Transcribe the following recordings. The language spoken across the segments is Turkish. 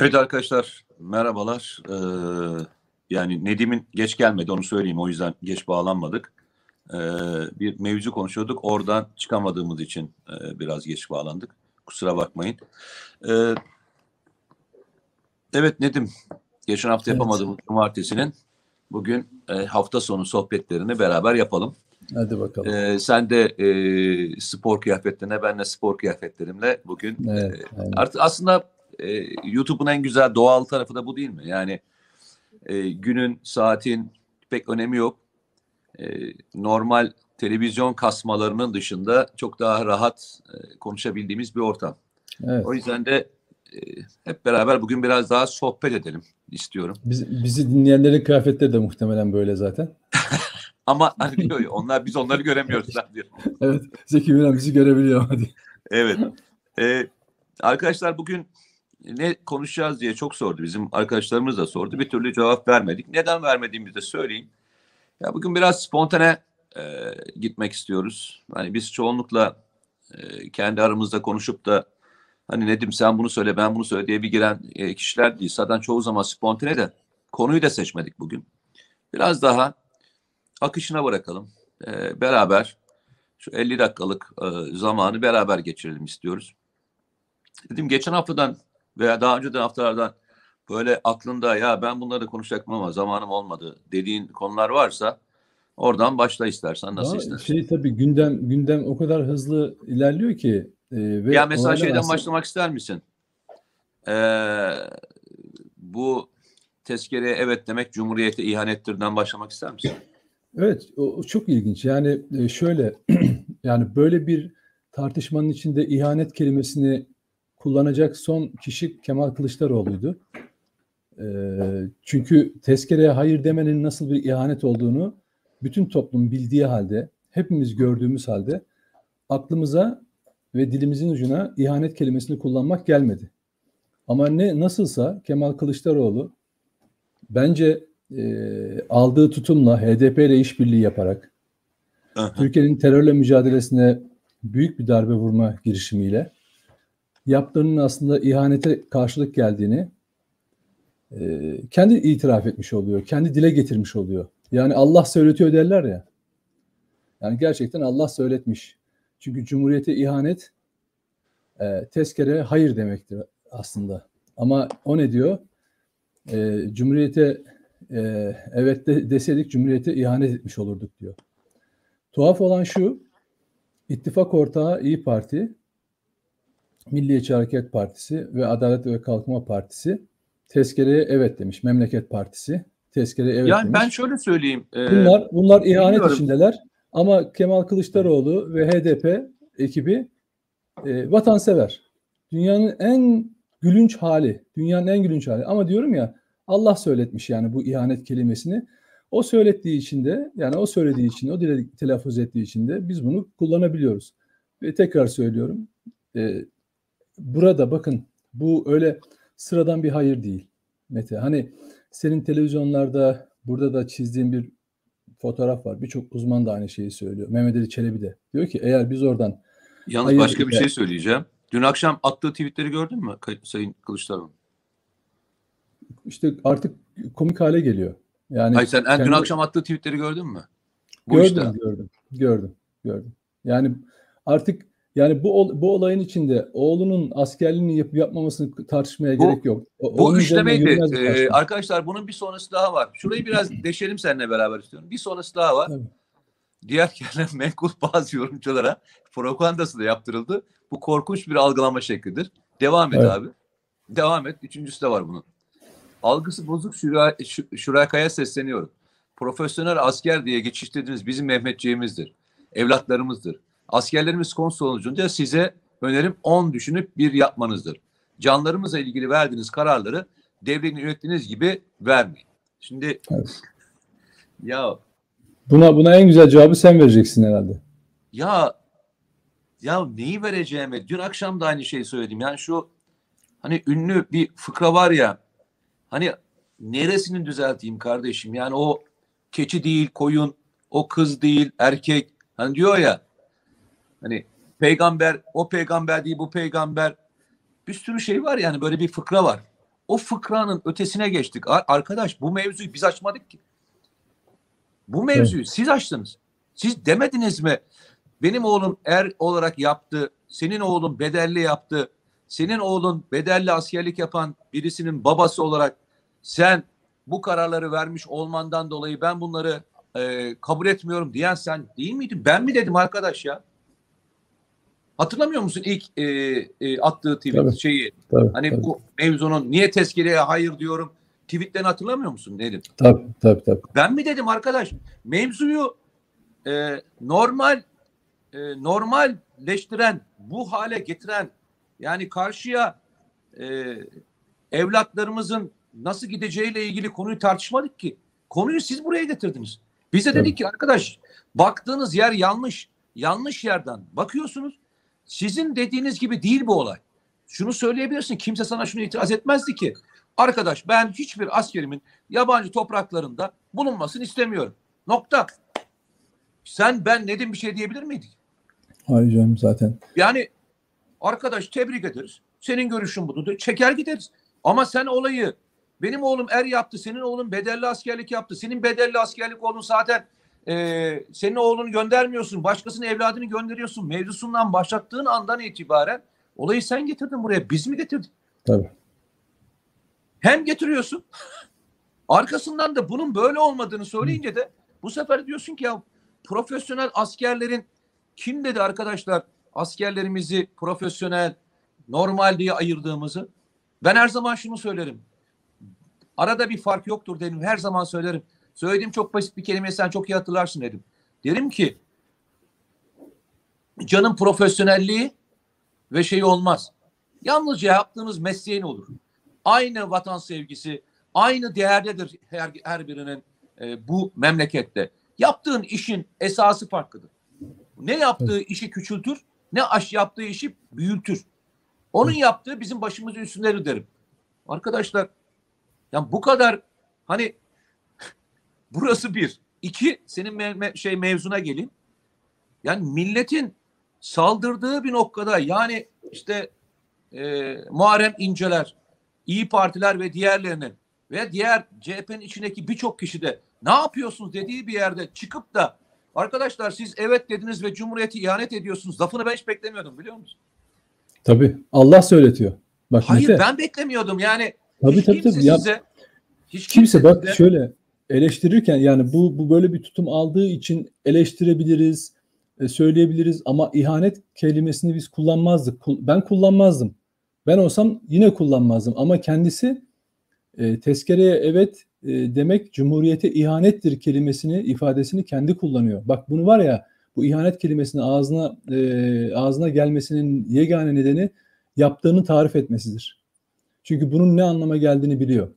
Evet arkadaşlar merhabalar. Ee, yani Nedim'in geç gelmedi onu söyleyeyim o yüzden geç bağlanmadık. Ee, bir mevzu konuşuyorduk oradan çıkamadığımız için e, biraz geç bağlandık. Kusura bakmayın. Ee, evet Nedim geçen hafta Evet. yapamadığımız cumartesinin bugün e, hafta sonu sohbetlerini beraber yapalım. Hadi bakalım. Ee, sen de e, spor kıyafetlerine ben de spor kıyafetlerimle bugün Evet, e. Artık aslında e, YouTube'un en güzel doğal tarafı da bu değil mi? Yani e, günün, saatin pek önemi yok. E, normal televizyon kasmalarının dışında çok daha rahat e, konuşabildiğimiz bir ortam. Evet. O yüzden de e, hep beraber bugün biraz daha sohbet edelim istiyorum. Biz, bizi dinleyenlerin kıyafetleri de muhtemelen böyle zaten. Ama hani diyor ya, onlar biz onları göremiyoruz diyor. Evet. Zeki Müren bizi görebiliyor. Hadi. Evet. Ee, arkadaşlar bugün ne konuşacağız diye çok sordu. Bizim arkadaşlarımız da sordu. Bir türlü cevap vermedik. Neden vermediğimizi de söyleyeyim. Ya bugün biraz spontane e, gitmek istiyoruz. Hani biz çoğunlukla e, kendi aramızda konuşup da hani Nedim sen bunu söyle ben bunu söyle diye bir giren e, kişiler değil. Zaten çoğu zaman spontane de konuyu da seçmedik bugün. Biraz daha akışına bırakalım. E, beraber şu 50 dakikalık e, zamanı beraber geçirelim istiyoruz. Dedim geçen haftadan veya daha önceden haftalardan böyle aklında ya ben bunları konuşacaktım ama zamanım olmadı dediğin konular varsa oradan başla istersen nasıl Ama istersen. şey tabii gündem gündem o kadar hızlı ilerliyor ki e, ve ya mesela şeyden aslında- başlamak ister misin? Ee, bu tezkereye evet demek Cumhuriyete ihanettirden başlamak ister misin? Evet, o, o çok ilginç. Yani e, şöyle yani böyle bir tartışmanın içinde ihanet kelimesini kullanacak son kişi Kemal Kılıçdaroğlu'ydu. E, çünkü tezkereye hayır demenin nasıl bir ihanet olduğunu bütün toplum bildiği halde, hepimiz gördüğümüz halde aklımıza ve dilimizin ucuna ihanet kelimesini kullanmak gelmedi. Ama ne nasılsa Kemal Kılıçdaroğlu bence e, aldığı tutumla HDP ile işbirliği yaparak Türkiye'nin terörle mücadelesine büyük bir darbe vurma girişimiyle yaptığının aslında ihanete karşılık geldiğini e, kendi itiraf etmiş oluyor. Kendi dile getirmiş oluyor. Yani Allah söyletiyor derler ya. Yani gerçekten Allah söyletmiş. Çünkü Cumhuriyete ihanet e, tezkere hayır demektir aslında. Ama o ne diyor? E, Cumhuriyete e, evet de, deseydik Cumhuriyete ihanet etmiş olurduk diyor. Tuhaf olan şu, ittifak ortağı İyi Parti, Milliyetçi Hareket Partisi ve Adalet ve Kalkınma Partisi tezkereye evet demiş. Memleket Partisi tezkereye evet yani demiş. ben şöyle söyleyeyim. e, Bunlar bunlar ihanet bilmiyorum. içindeler ama Kemal Kılıçdaroğlu ve HDP ekibi e, vatansever. Dünyanın en gülünç hali, dünyanın en gülünç hali. Ama diyorum ya Allah söyletmiş yani bu ihanet kelimesini. O söylettiği için de yani o söylediği için, o dile telaffuz ettiği için de biz bunu kullanabiliyoruz. Ve tekrar söylüyorum. e, burada bakın bu öyle sıradan bir hayır değil. Mete hani senin televizyonlarda burada da çizdiğin bir fotoğraf var. Birçok uzman da aynı şeyi söylüyor. Mehmet Ali Çelebi de. Diyor ki eğer biz oradan Yalnız Hayır, başka bir ya- şey söyleyeceğim. Dün akşam attığı tweetleri gördün mü Sayın Kılıçdaroğlu? işte artık komik hale geliyor. Yani Hayır sen en dün kendi- akşam attığı tweetleri gördün mü? Bu gördüm, işte. gördüm, gördüm, gördüm. Yani artık yani bu bu olayın içinde oğlunun askerliğini yapıp yapmamasını tartışmaya Bu- gerek yok. O- Bu üçlemeydi. Ee, tartışma. arkadaşlar bunun bir sonrası daha var. Şurayı biraz deşelim seninle beraber istiyorum. Bir sonrası daha var. Tabii. Diğer yerler menkul bazı yorumculara propagandası da yaptırıldı. Bu korkunç bir algılama şeklidir. Devam et Evet. abi. Devam et. Üçüncüsü de var bunun. Algısı bozuk şura, şu- şurakaya sesleniyorum. Profesyonel asker diye geçiştirdiğiniz bizim Mehmetçiğimizdir. Evlatlarımızdır. Askerlerimiz konsol olunca size önerim 10 düşünüp bir yapmanızdır. Canlarımızla ilgili verdiğiniz kararları devletin yönettiğiniz gibi vermeyin. Şimdi Evet. ya Buna buna en güzel cevabı sen vereceksin herhalde. Ya ya neyi vereceğimi dün akşam da aynı şeyi söyledim. Yani şu hani ünlü bir fıkra var ya hani neresini düzelteyim kardeşim? Yani o keçi değil koyun, o kız değil erkek. Hani diyor ya hani peygamber o peygamber değil bu peygamber bir sürü şey var yani böyle bir fıkra var. o fıkranın ötesine geçtik. Ar- Arkadaş bu mevzuyu biz açmadık ki. Bu mevzuyu siz açtınız. Siz demediniz mi? Benim oğlum er olarak yaptı. Senin oğlun bedelli yaptı. Senin oğlun bedelli askerlik yapan birisinin babası olarak sen bu kararları vermiş olmandan dolayı ben bunları e, kabul etmiyorum diyen sen değil miydin? Ben mi dedim arkadaş ya? Hatırlamıyor musun ilk e, e, attığı tweet Tabii. şeyi? Tabii, Hani tabii, bu mevzunun niye tezkereye hayır diyorum tweetlerini hatırlamıyor musun dedim. tabii, tabii, tabii. Ben mi dedim arkadaş mevzuyu e, normal e, normalleştiren bu hale getiren yani karşıya e, evlatlarımızın nasıl gideceğiyle ilgili konuyu tartışmadık ki. Konuyu siz buraya getirdiniz. Bize Tabii. dedik ki arkadaş baktığınız yer yanlış. Yanlış yerden bakıyorsunuz. Sizin dediğiniz gibi değil bu olay. Şunu söyleyebilirsin. Kimse sana şunu itiraz etmezdi ki. Arkadaş ben hiçbir askerimin yabancı topraklarında bulunmasını istemiyorum. Nokta. Sen ben Nedim bir şey diyebilir miydik? Hayır canım zaten. Yani arkadaş tebrik ederiz. Senin görüşün budur. Çeker gideriz. Ama sen olayı benim oğlum er yaptı. Senin oğlun bedelli askerlik yaptı. Senin bedelli askerlik oğlun zaten e, senin oğlunu göndermiyorsun. Başkasının evladını gönderiyorsun. Mevzusundan başlattığın andan itibaren olayı sen getirdin buraya. Biz mi getirdik? Tabii. Hem getiriyorsun. Arkasından da bunun böyle olmadığını söyleyince de bu sefer diyorsun ki ya profesyonel askerlerin kim dedi arkadaşlar askerlerimizi profesyonel normal diye ayırdığımızı ben her zaman şunu söylerim. Arada bir fark yoktur dedim. Her zaman söylerim. Söylediğim çok basit bir kelime sen çok iyi hatırlarsın dedim. Derim ki canın profesyonelliği ve şey olmaz. Yalnızca yaptığınız mesleğin olur. Aynı vatan sevgisi, aynı değerdedir her, her birinin e, bu memlekette. Yaptığın işin esası farklıdır. Ne yaptığı işi küçültür, ne aş yaptığı işi büyütür. Onun yaptığı bizim başımızın üstündedir derim. Arkadaşlar, yani bu kadar hani burası bir. iki senin me- me- şey mevzuna geleyim. Yani milletin saldırdığı bir noktada yani işte e, Muharrem İnceler, İyi Partiler ve diğerlerinin ve diğer CHP'nin içindeki birçok kişi de ne yapıyorsunuz dediği bir yerde çıkıp da arkadaşlar siz evet dediniz ve Cumhuriyeti ihanet ediyorsunuz. Lafını ben hiç beklemiyordum biliyor musun? Tabii. Allah söyletiyor. Bak Hayır Mete, ben beklemiyordum yani. Tabii, hiç tabii, kimse tabii. Ya- size hiç kimse bak size- şöyle eleştirirken yani bu bu böyle bir tutum aldığı için eleştirebiliriz, e, söyleyebiliriz ama ihanet kelimesini biz kullanmazdık. Kul- Ben kullanmazdım. Ben olsam yine kullanmazdım ama kendisi e, tezkereye evet e, demek cumhuriyete ihanettir kelimesini ifadesini kendi kullanıyor. Bak bunu var ya bu ihanet kelimesini ağzına e, ağzına gelmesinin yegane nedeni yaptığını tarif etmesidir. Çünkü bunun ne anlama geldiğini biliyor.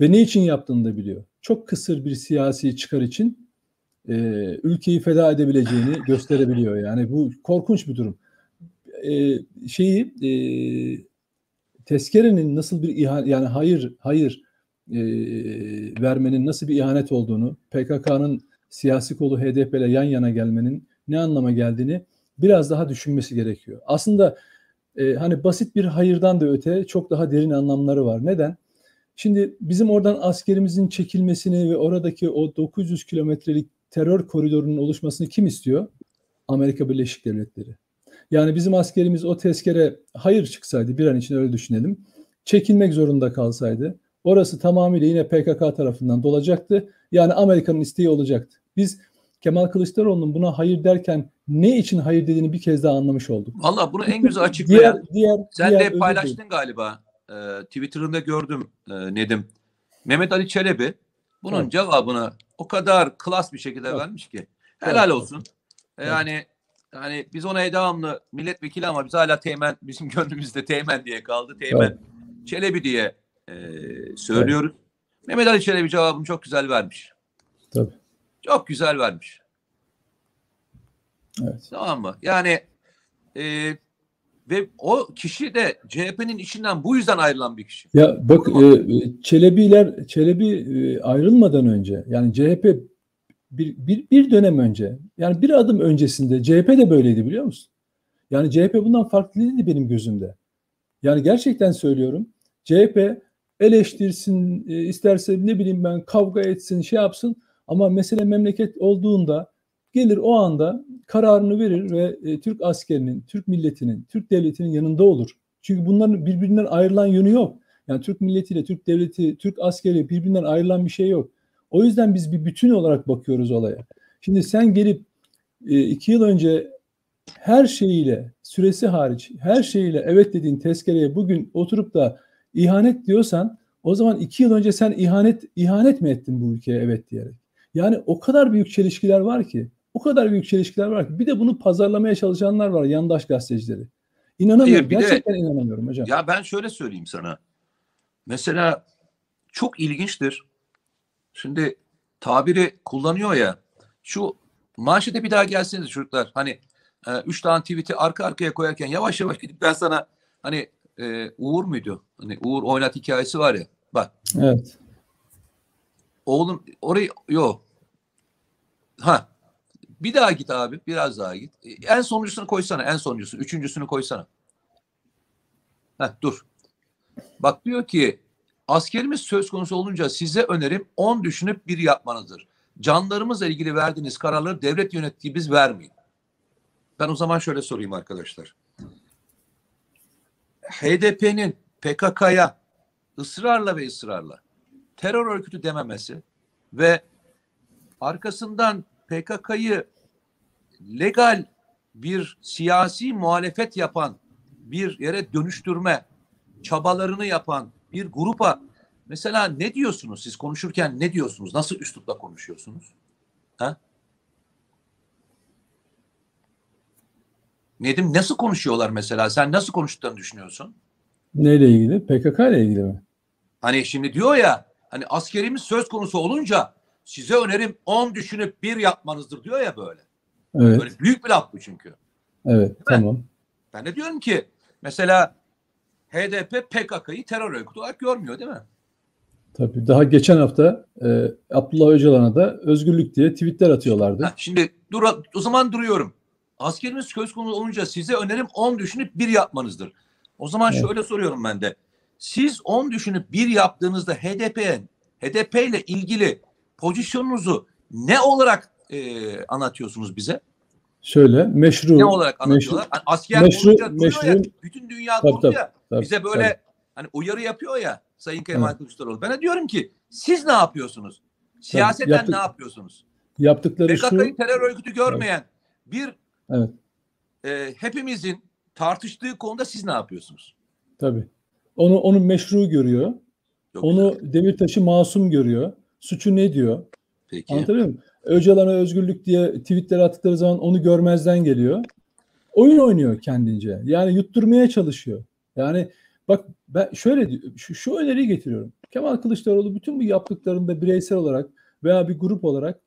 Ve ne için yaptığını da biliyor. Çok kısır bir siyasi çıkar için e, ülkeyi feda edebileceğini gösterebiliyor. Yani bu korkunç bir durum. E, şeyi e, tezkerenin nasıl bir ihanet yani hayır hayır e, vermenin nasıl bir ihanet olduğunu PKK'nın siyasi kolu HDP ile yan yana gelmenin ne anlama geldiğini biraz daha düşünmesi gerekiyor. Aslında e, hani basit bir hayırdan da öte çok daha derin anlamları var. Neden? Şimdi bizim oradan askerimizin çekilmesini ve oradaki o 900 kilometrelik terör koridorunun oluşmasını kim istiyor? Amerika Birleşik Devletleri. Yani bizim askerimiz o tezkere hayır çıksaydı bir an için öyle düşünelim. Çekilmek zorunda kalsaydı orası tamamıyla yine PKK tarafından dolacaktı. Yani Amerika'nın isteği olacaktı. Biz Kemal Kılıçdaroğlu'nun buna hayır derken ne için hayır dediğini bir kez daha anlamış olduk. Valla bunu en güzel açıklayan Diğer, diğer, Sen diğer de paylaştın dilerim. galiba. Ee, Twitter'ında gördüm e, Nedim. Mehmet Ali Çelebi bunun Evet. cevabını o kadar klas bir şekilde Evet. vermiş ki. Helal Evet. olsun. E, Yani yani biz ona devamlı milletvekili ama biz hala Teğmen bizim gönlümüzde Teğmen diye kaldı. Teğmen Çelebi diye e, söylüyoruz. Mehmet Ali Çelebi cevabını çok güzel vermiş. Tabii. Çok güzel vermiş. Evet. Tamam mı? Yani e, ve o kişi de CHP'nin içinden bu yüzden ayrılan bir kişi. Ya bak e, Çelebiler Çelebi e, ayrılmadan önce yani CHP bir, bir, bir dönem önce yani bir adım öncesinde CHP de böyleydi biliyor musun? Yani CHP bundan farklı değildi benim gözümde. Yani gerçekten söylüyorum. CHP eleştirsin, e, isterse ne bileyim ben kavga etsin, şey yapsın ama mesele memleket olduğunda gelir o anda kararını verir ve e, Türk askerinin, Türk milletinin, Türk devletinin yanında olur. Çünkü bunların birbirinden ayrılan yönü yok. Yani Türk milletiyle Türk devleti, Türk askeri birbirinden ayrılan bir şey yok. O yüzden biz bir bütün olarak bakıyoruz olaya. Şimdi sen gelip e, iki yıl önce her şeyiyle, süresi hariç her şeyiyle evet dediğin tezkereye bugün oturup da ihanet diyorsan o zaman iki yıl önce sen ihanet ihanet mi ettin bu ülkeye evet diyerek. Yani o kadar büyük çelişkiler var ki, o kadar büyük çelişkiler var ki bir de bunu pazarlamaya çalışanlar var yandaş gazetecileri. İnanamıyorum. Hayır, bir de- Gerçekten inanamıyorum hocam. Ya ben şöyle söyleyeyim sana. Mesela çok ilginçtir. Şimdi tabiri kullanıyor ya. Şu manşete bir daha gelseniz çocuklar. Hani e, üç tane tweet'i arka arkaya koyarken yavaş yavaş gidip ben sana hani e, Uğur muydu? Hani Uğur oynat hikayesi var ya. Bak Evet. oğlum orayı yok. Ha bir daha git abi. Biraz daha git. E, En sonuncusunu koysana. En sonuncusunu. Üçüncüsünü koysana. Heh, dur. Bak diyor ki askerimiz söz konusu olunca size önerim 10 düşünüp bir yapmanızdır. Canlarımızla ilgili verdiğiniz kararları devlet yönettiği biz vermeyin. Ben o zaman şöyle sorayım arkadaşlar. HDP'nin PKK'ya ısrarla ve ısrarla terör örgütü dememesi ve arkasından PKK'yı legal bir siyasi muhalefet yapan bir yere dönüştürme çabalarını yapan bir grupa mesela ne diyorsunuz siz konuşurken ne diyorsunuz? Nasıl üslupla konuşuyorsunuz? Ha? Nedim nasıl konuşuyorlar mesela? Sen nasıl konuştuklarını düşünüyorsun? Neyle ilgili? PKK ile ilgili mi? Hani şimdi diyor ya hani askerimiz söz konusu olunca size önerim 10 düşünüp bir yapmanızdır diyor ya böyle. Evet. Böyle büyük bir laf bu çünkü. Evet. Tamam. Ben de diyorum ki mesela HDP PKK'yı terör örgütü olarak görmüyor değil mi? Tabii. Daha geçen hafta e, Abdullah Öcalan'a da özgürlük diye tweetler atıyorlardı. Ha, şimdi dur, o zaman duruyorum. Askerimiz söz konusu olunca size önerim 10 düşünüp bir yapmanızdır. O zaman Evet. şöyle soruyorum ben de. Siz 10 düşünüp bir yaptığınızda HDP'nin HDP ile ilgili pozisyonunuzu ne olarak e, anlatıyorsunuz bize? Şöyle meşru Ne olarak anlatıyorlar? Hani asker meşru- duruyor ya, meşru- bütün dünya Tabii, tabii, ya. tabii, bize böyle tabii. hani uyarı yapıyor ya Sayın Kemal Kılıçdaroğlu. Ben de diyorum ki siz ne yapıyorsunuz? Siyaseten yaptık- ne yapıyorsunuz? yaptıkları şu PKK'yı terör örgütü görmeyen bir Evet. e, hepimizin tartıştığı konuda siz ne yapıyorsunuz? tabii. Onu onu meşru görüyor. Çok Onu güzel. Demirtaş'ı masum görüyor. Suçu ne diyor? Peki. Anlatabiliyor muyum? Öcalan'a özgürlük diye tweetler attıkları zaman onu görmezden geliyor. Oyun oynuyor kendince. Yani yutturmaya çalışıyor. Yani bak ben şöyle şu, şu öneriyi getiriyorum. Kemal Kılıçdaroğlu bütün bu yaptıklarında bireysel olarak veya bir grup olarak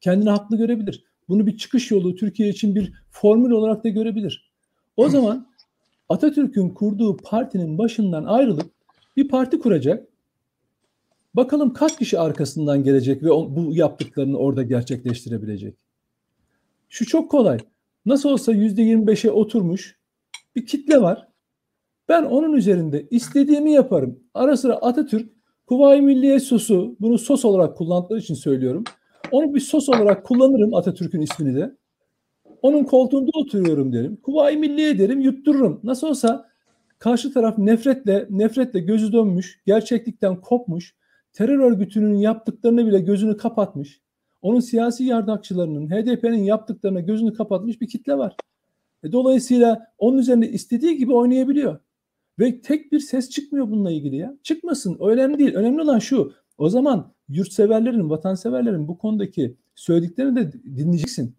kendini haklı görebilir. Bunu bir çıkış yolu Türkiye için bir formül olarak da görebilir. O zaman Atatürk'ün kurduğu partinin başından ayrılıp bir parti kuracak. Bakalım kaç kişi arkasından gelecek ve bu yaptıklarını orada gerçekleştirebilecek. Şu çok kolay. Nasıl olsa %25'e oturmuş bir kitle var. Ben onun üzerinde istediğimi yaparım. Ara sıra Atatürk Kuvayi Milliye sosu, bunu sos olarak kullandıkları için söylüyorum. Onu bir sos olarak kullanırım Atatürk'ün ismini de. Onun koltuğunda oturuyorum derim. Kuvayi Milliye derim, yuttururum. Nasıl olsa karşı taraf nefretle, nefretle gözü dönmüş, gerçeklikten kopmuş, terör örgütünün yaptıklarını bile gözünü kapatmış. Onun siyasi yardakçılarının, HDP'nin yaptıklarına gözünü kapatmış bir kitle var. E, dolayısıyla onun üzerinde istediği gibi oynayabiliyor. Ve tek bir ses çıkmıyor bununla ilgili ya. Çıkmasın. O önemli değil. Önemli olan şu. O zaman yurtseverlerin, vatanseverlerin bu konudaki söylediklerini de dinleyeceksin.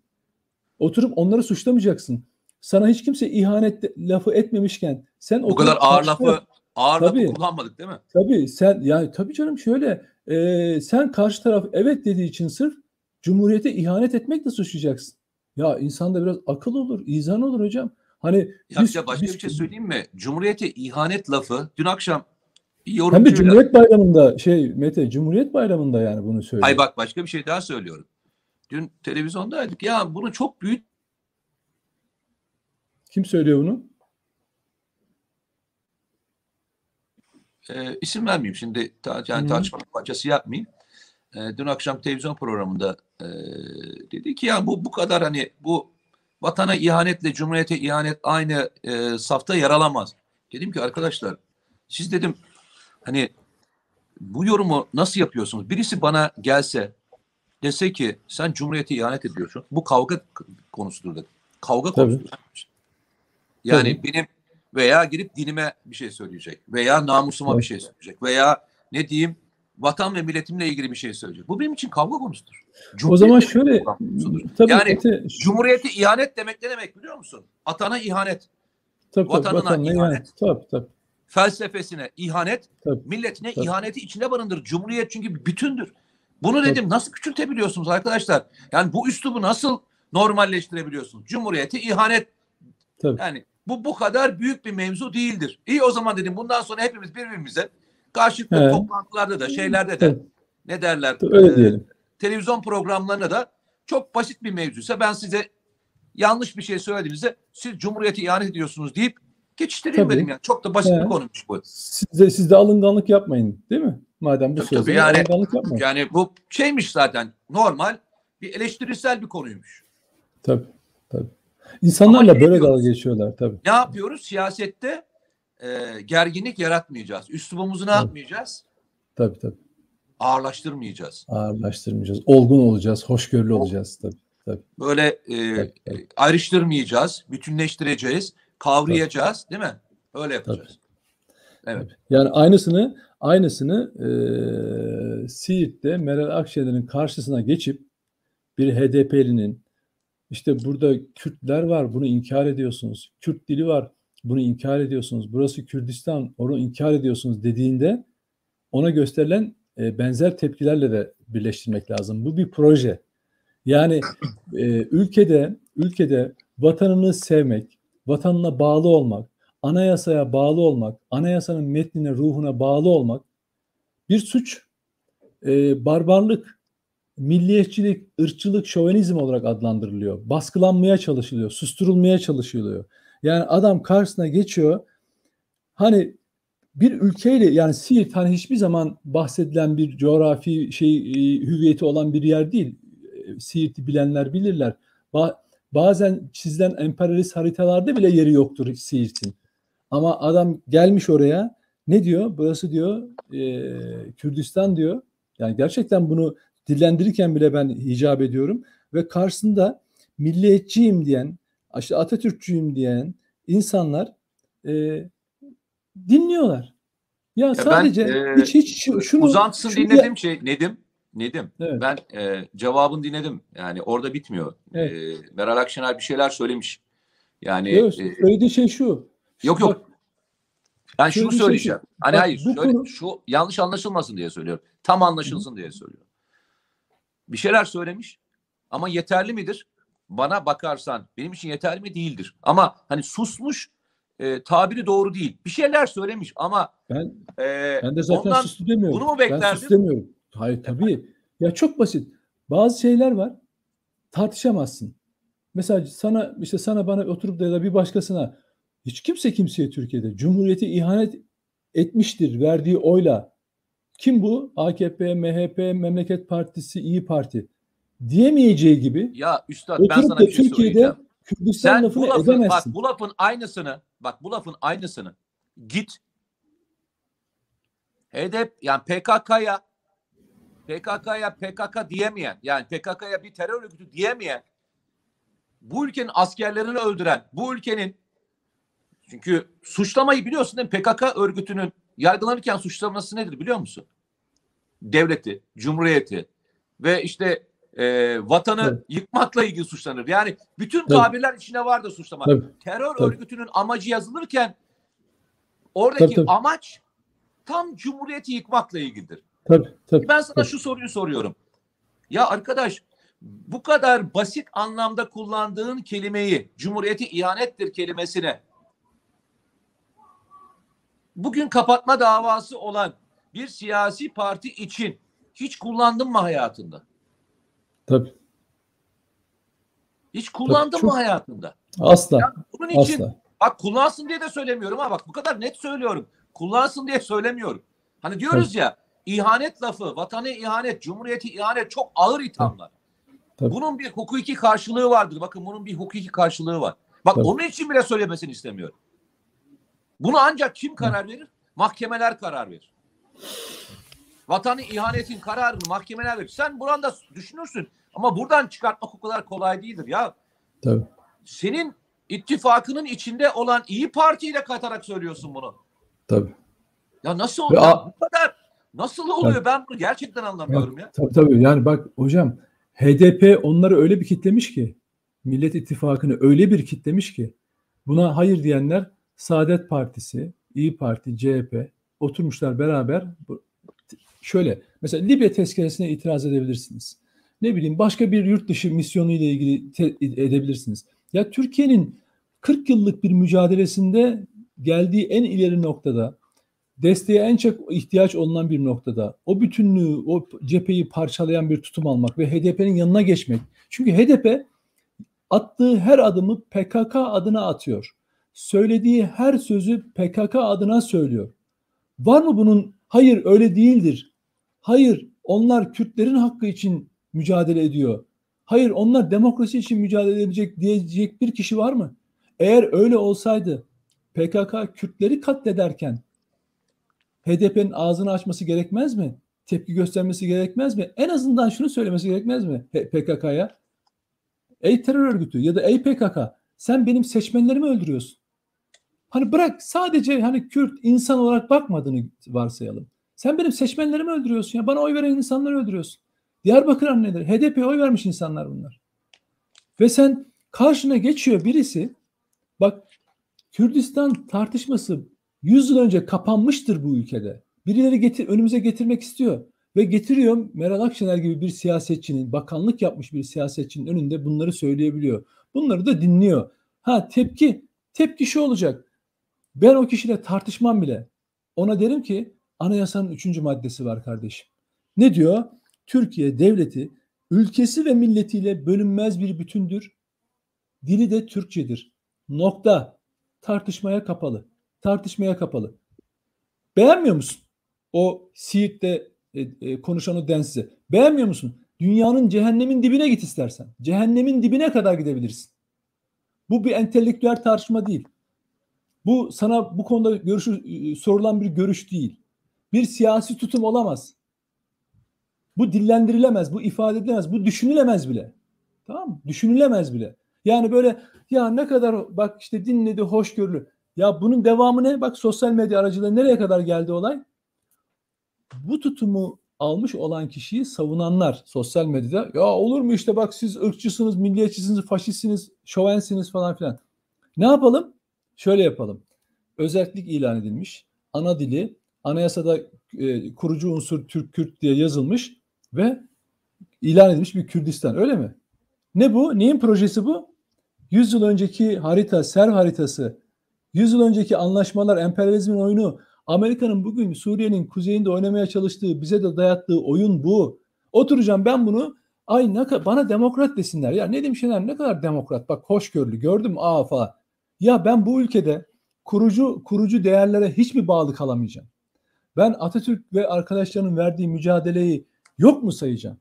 Oturup onları suçlamayacaksın. Sana hiç kimse ihanet lafı etmemişken sen oturup kadar ağır lafı ağır Tabii. kullanmadık değil mi? Tabii sen yani tabii canım şöyle e, sen karşı taraf evet dediği için sırf cumhuriyete ihanet etmekle suçlayacaksın. Ya insanda biraz akıl olur, izan olur hocam. Hani Ya biz- başka biz- bir şey söyleyeyim mi? Cumhuriyete ihanet lafı dün akşam bir hem de Cumhuriyet Bayramı'nda şey Mete Cumhuriyet Bayramı'nda yani bunu söylüyor. Ay bak başka bir şey daha söylüyorum. Dün televizyondaydık. Ya bunu çok büyük Kim söylüyor bunu? E, isim vermeyeyim şimdi ta, yani tartışmanın parçası yapmayayım. E, dün akşam televizyon programında e, dedi ki ya bu bu kadar hani bu vatana ihanetle cumhuriyete ihanet aynı e, safta yer alamaz. Dedim ki arkadaşlar siz dedim hani bu yorumu nasıl yapıyorsunuz? Birisi bana gelse dese ki sen cumhuriyete ihanet ediyorsun. Bu kavga konusudur dedim. Kavga Tabii. konusudur. Yani Tabii. benim veya girip dinime bir şey söyleyecek veya namusuma bir şey söyleyecek veya ne diyeyim vatan ve milletimle ilgili bir şey söyleyecek. Bu benim için kavga konusudur. O zaman şöyle tabii Yani Mete, Cumhuriyete ihanet demek ne demek biliyor musun? Atana ihanet, tabii, tabii, vatanına vatanına ihanet. ihanet. Tabii tabii. felsefesine ihanet, Tabii. milletine Tabii. ihaneti içine barındırır. Cumhuriyet çünkü bir bütündür. Bunu Tabii. dedim nasıl küçültebiliyorsunuz arkadaşlar? Yani bu üslubu nasıl normalleştirebiliyorsunuz? Cumhuriyete ihanet Tabii. yani bu bu kadar büyük bir mevzu değildir. İyi o zaman dedim bundan sonra hepimiz birbirimize karşılıklı He. toplantılarda da şeylerde de Tabii. ne derler? Öyle e, diyelim. televizyon programlarına da çok basit bir mevzuysa ben size yanlış bir şey söylediğinizde siz Cumhuriyete ihanet ediyorsunuz deyip geçiştireyim dedim yani. Çok da basit He. bir konuymuş bu. Siz de, siz de alınganlık yapmayın değil mi? Madem bu tabii, yani- alınganlık yapmayın. Yani bu şeymiş zaten normal bir eleştirisel bir konuymuş. Tabii. Tabii. İnsanlarla Ama böyle dalga geçiyorlar tabii. Ne yapıyoruz? Siyasette e, gerginlik yaratmayacağız. Üslubumuzu ne yapmayacağız? Tabii tabii. Ağırlaştırmayacağız. Ağırlaştırmayacağız. Olgun olacağız. Hoşgörülü olacağız tabii. Tabii. Böyle e, Tabii, tabii. ayrıştırmayacağız, bütünleştireceğiz, kavrayacağız, değil mi? Öyle yapacağız. Evet. Yani aynısını aynısını eee Siirt'te Meral Akşener'in karşısına geçip bir HDP'linin işte burada Kürtler var bunu inkar ediyorsunuz. Kürt dili var bunu inkar ediyorsunuz. Burası Kürdistan onu inkar ediyorsunuz dediğinde ona gösterilen e, benzer tepkilerle de birleştirmek lazım. Bu bir proje. Yani e, ülkede ülkede vatanını sevmek, vatanına bağlı olmak, anayasaya bağlı olmak, anayasanın metnine, ruhuna bağlı olmak bir suç, e, barbarlık, milliyetçilik, ırkçılık, şovenizm olarak adlandırılıyor. Baskılanmaya çalışılıyor, susturulmaya çalışılıyor. Yani adam karşısına geçiyor. Hani bir ülkeyle yani Siirt hani hiçbir zaman bahsedilen bir coğrafi şey e, hüviyeti olan bir yer değil. E, Siirt'i bilenler bilirler. Ba- bazen çizilen emperyalist haritalarda bile yeri yoktur Siirt'in. Ama adam gelmiş oraya ne diyor? Burası diyor e, Kürdistan diyor. Yani gerçekten bunu dillendirirken bile ben icap ediyorum. Ve karşısında milliyetçiyim diyen, işte Atatürkçüyüm diyen insanlar e, dinliyorlar. Ya, ben, sadece e, hiç hiç şu- şunu Uzantısını şunu- dinledim şey Nedim. Nedim. Evet. Ben e, cevabını dinledim. Yani orada bitmiyor. Evet. E, Meral Akşener bir şeyler söylemiş. Yani Yok, e, söylediği şey şu. Yok, Bak, yok. ben şunu şey söyleyeceğim. Hani Bak, hayır, bu şöyle, konu- şu yanlış anlaşılmasın diye söylüyorum. Tam anlaşılsın diye söylüyorum. Bir şeyler söylemiş ama yeterli midir? Bana bakarsan benim için yeterli mi değildir. Ama hani susmuş e, tabiri doğru değil. Bir şeyler söylemiş ama ben e, ben de zaten ondan sustu demiyorum. bunu mu Ben beklerdin? sus demiyorum. Hayır tabii. Ya çok basit. Bazı şeyler var. Tartışamazsın. Mesela sana işte sana bana oturup da ya da bir başkasına hiç kimse kimseye Türkiye'de Cumhuriyeti ihanet etmiştir verdiği oyla. Kim bu? AKP, MHP, Memleket Partisi, İyi Parti diyemeyeceği gibi ya üstad ben sana bir şey Türkiye'de. Kürdistan Sen lafını bu lafın bak edemezsin. bu lafın aynısını bak bu lafın aynısını git HDP yani PKK'ya PKK'ya PKK diyemeyen yani PKK'ya bir terör örgütü diyemeyen bu ülkenin askerlerini öldüren bu ülkenin çünkü suçlamayı biliyorsun değil mi? PKK örgütünün yargılanırken suçlaması nedir biliyor musun? Devleti, cumhuriyeti ve işte e, vatanı Evet. yıkmakla ilgili suçlanır. Yani bütün tabirler içine vardır suçlama. Tabii. Terör Tabii. örgütünün amacı yazılırken oradaki Tabii, tabii. amaç tam cumhuriyeti yıkmakla ilgilidir. Tabii, tabii. Ben sana tabii. şu soruyu soruyorum. Ya arkadaş bu kadar basit anlamda kullandığın kelimeyi cumhuriyeti ihanettir kelimesine bugün kapatma davası olan bir siyasi parti için hiç kullandın mı hayatında? Tabii. Hiç kullandın çok- mı hayatında? Asla. Bunun için Asla. bak kullansın diye de söylemiyorum ha bak bu kadar net söylüyorum. kullansın diye söylemiyorum. Hani diyoruz ya ihanet lafı, vatana ihanet, cumhuriyeti ihanet çok ağır ithamlar. Tabii. Bunun bir hukuki karşılığı vardır. Bakın bunun bir hukuki karşılığı var. Bak Tabii. onun için bile söylemesini istemiyorum. Bunu ancak kim karar verir? Mahkemeler karar verir. Vatanı ihanetin kararını mahkemeler verir. Sen buranda düşünürsün ama buradan çıkartmak o kadar kolay değildir ya. Tabii. Senin ittifakının içinde olan İyi Parti'yle katarak söylüyorsun bunu. Tabii. Ya nasıl oluyor? a- Bu kadar nasıl oluyor? Ben bunu gerçekten anlamıyorum ya. Tabii tabii. Yani bak hocam HDP onları öyle bir kitlemiş ki Millet İttifakı'nı öyle bir kitlemiş ki buna hayır diyenler Saadet Partisi, İyi Parti, CHP oturmuşlar beraber şöyle mesela Libya tezkeresine itiraz edebilirsiniz. Ne bileyim başka bir yurt dışı misyonu ile ilgili te- edebilirsiniz. Ya Türkiye'nin 40 yıllık bir mücadelesinde geldiği en ileri noktada desteğe en çok ihtiyaç olunan bir noktada o bütünlüğü, o cepheyi parçalayan bir tutum almak ve HDP'nin yanına geçmek. Çünkü HDP attığı her adımı PKK adına atıyor. Söylediği her sözü PKK adına söylüyor. Var mı bunun hayır öyle değildir. Hayır onlar Kürtlerin hakkı için mücadele ediyor. Hayır onlar demokrasi için mücadele edecek diyecek bir kişi var mı? Eğer öyle olsaydı PKK Kürtleri katlederken HDP'nin ağzını açması gerekmez mi? Tepki göstermesi gerekmez mi? En azından şunu söylemesi gerekmez mi PKK'ya? Ey terör örgütü ya da ey PKK sen benim seçmenlerimi öldürüyorsun. Hani bırak sadece hani Kürt insan olarak bakmadığını varsayalım. Sen benim seçmenlerimi öldürüyorsun ya. Bana oy veren insanları öldürüyorsun. Diyarbakır anneleri. HDP'ye oy vermiş insanlar bunlar. Ve sen karşına geçiyor birisi bak Kürdistan tartışması 100 yıl önce kapanmıştır bu ülkede. Birileri getir, önümüze getirmek istiyor. Ve getiriyor Meral Akşener gibi bir siyasetçinin, bakanlık yapmış bir siyasetçinin önünde bunları söyleyebiliyor. Bunları da dinliyor. Ha tepki, tepki şu olacak. Ben o kişiyle tartışmam bile. Ona derim ki anayasanın üçüncü maddesi var kardeşim. Ne diyor? Türkiye devleti ülkesi ve milletiyle bölünmez bir bütündür. Dili de Türkçedir. Nokta. Tartışmaya kapalı. Tartışmaya kapalı. Beğenmiyor musun? O Siirt'te e, e, konuşan o densize. Beğenmiyor musun? Dünyanın cehennemin dibine git istersen. Cehennemin dibine kadar gidebilirsin. Bu bir entelektüel tartışma değil. Bu sana bu konuda görüşü, e, sorulan bir görüş değil. Bir siyasi tutum olamaz. Bu dillendirilemez, bu ifade edilemez, bu düşünülemez bile. Tamam mı? Düşünülemez bile. Yani böyle ya ne kadar bak işte dinledi, hoşgörülü. Ya bunun devamı ne? Bak sosyal medya aracılığıyla nereye kadar geldi olay? Bu tutumu almış olan kişiyi savunanlar sosyal medyada ya olur mu işte bak siz ırkçısınız, milliyetçisiniz, faşistsiniz, şovensiniz falan filan. Ne yapalım? Şöyle yapalım. Özellik ilan edilmiş. Ana dili anayasada e, kurucu unsur Türk-Kürt diye yazılmış ve ilan edilmiş bir Kürdistan öyle mi? Ne bu? Neyin projesi bu? 100 yıl önceki harita, serv haritası, 100 yıl önceki anlaşmalar, emperyalizmin oyunu, Amerika'nın bugün Suriye'nin kuzeyinde oynamaya çalıştığı, bize de dayattığı oyun bu. Oturacağım ben bunu, ay ne bana demokrat desinler. Ya ne demişler ne kadar demokrat, bak hoşgörülü, gördüm aa falan. Ya ben bu ülkede kurucu kurucu değerlere hiç mi bağlı kalamayacağım? Ben Atatürk ve arkadaşlarının verdiği mücadeleyi yok mu sayacağım?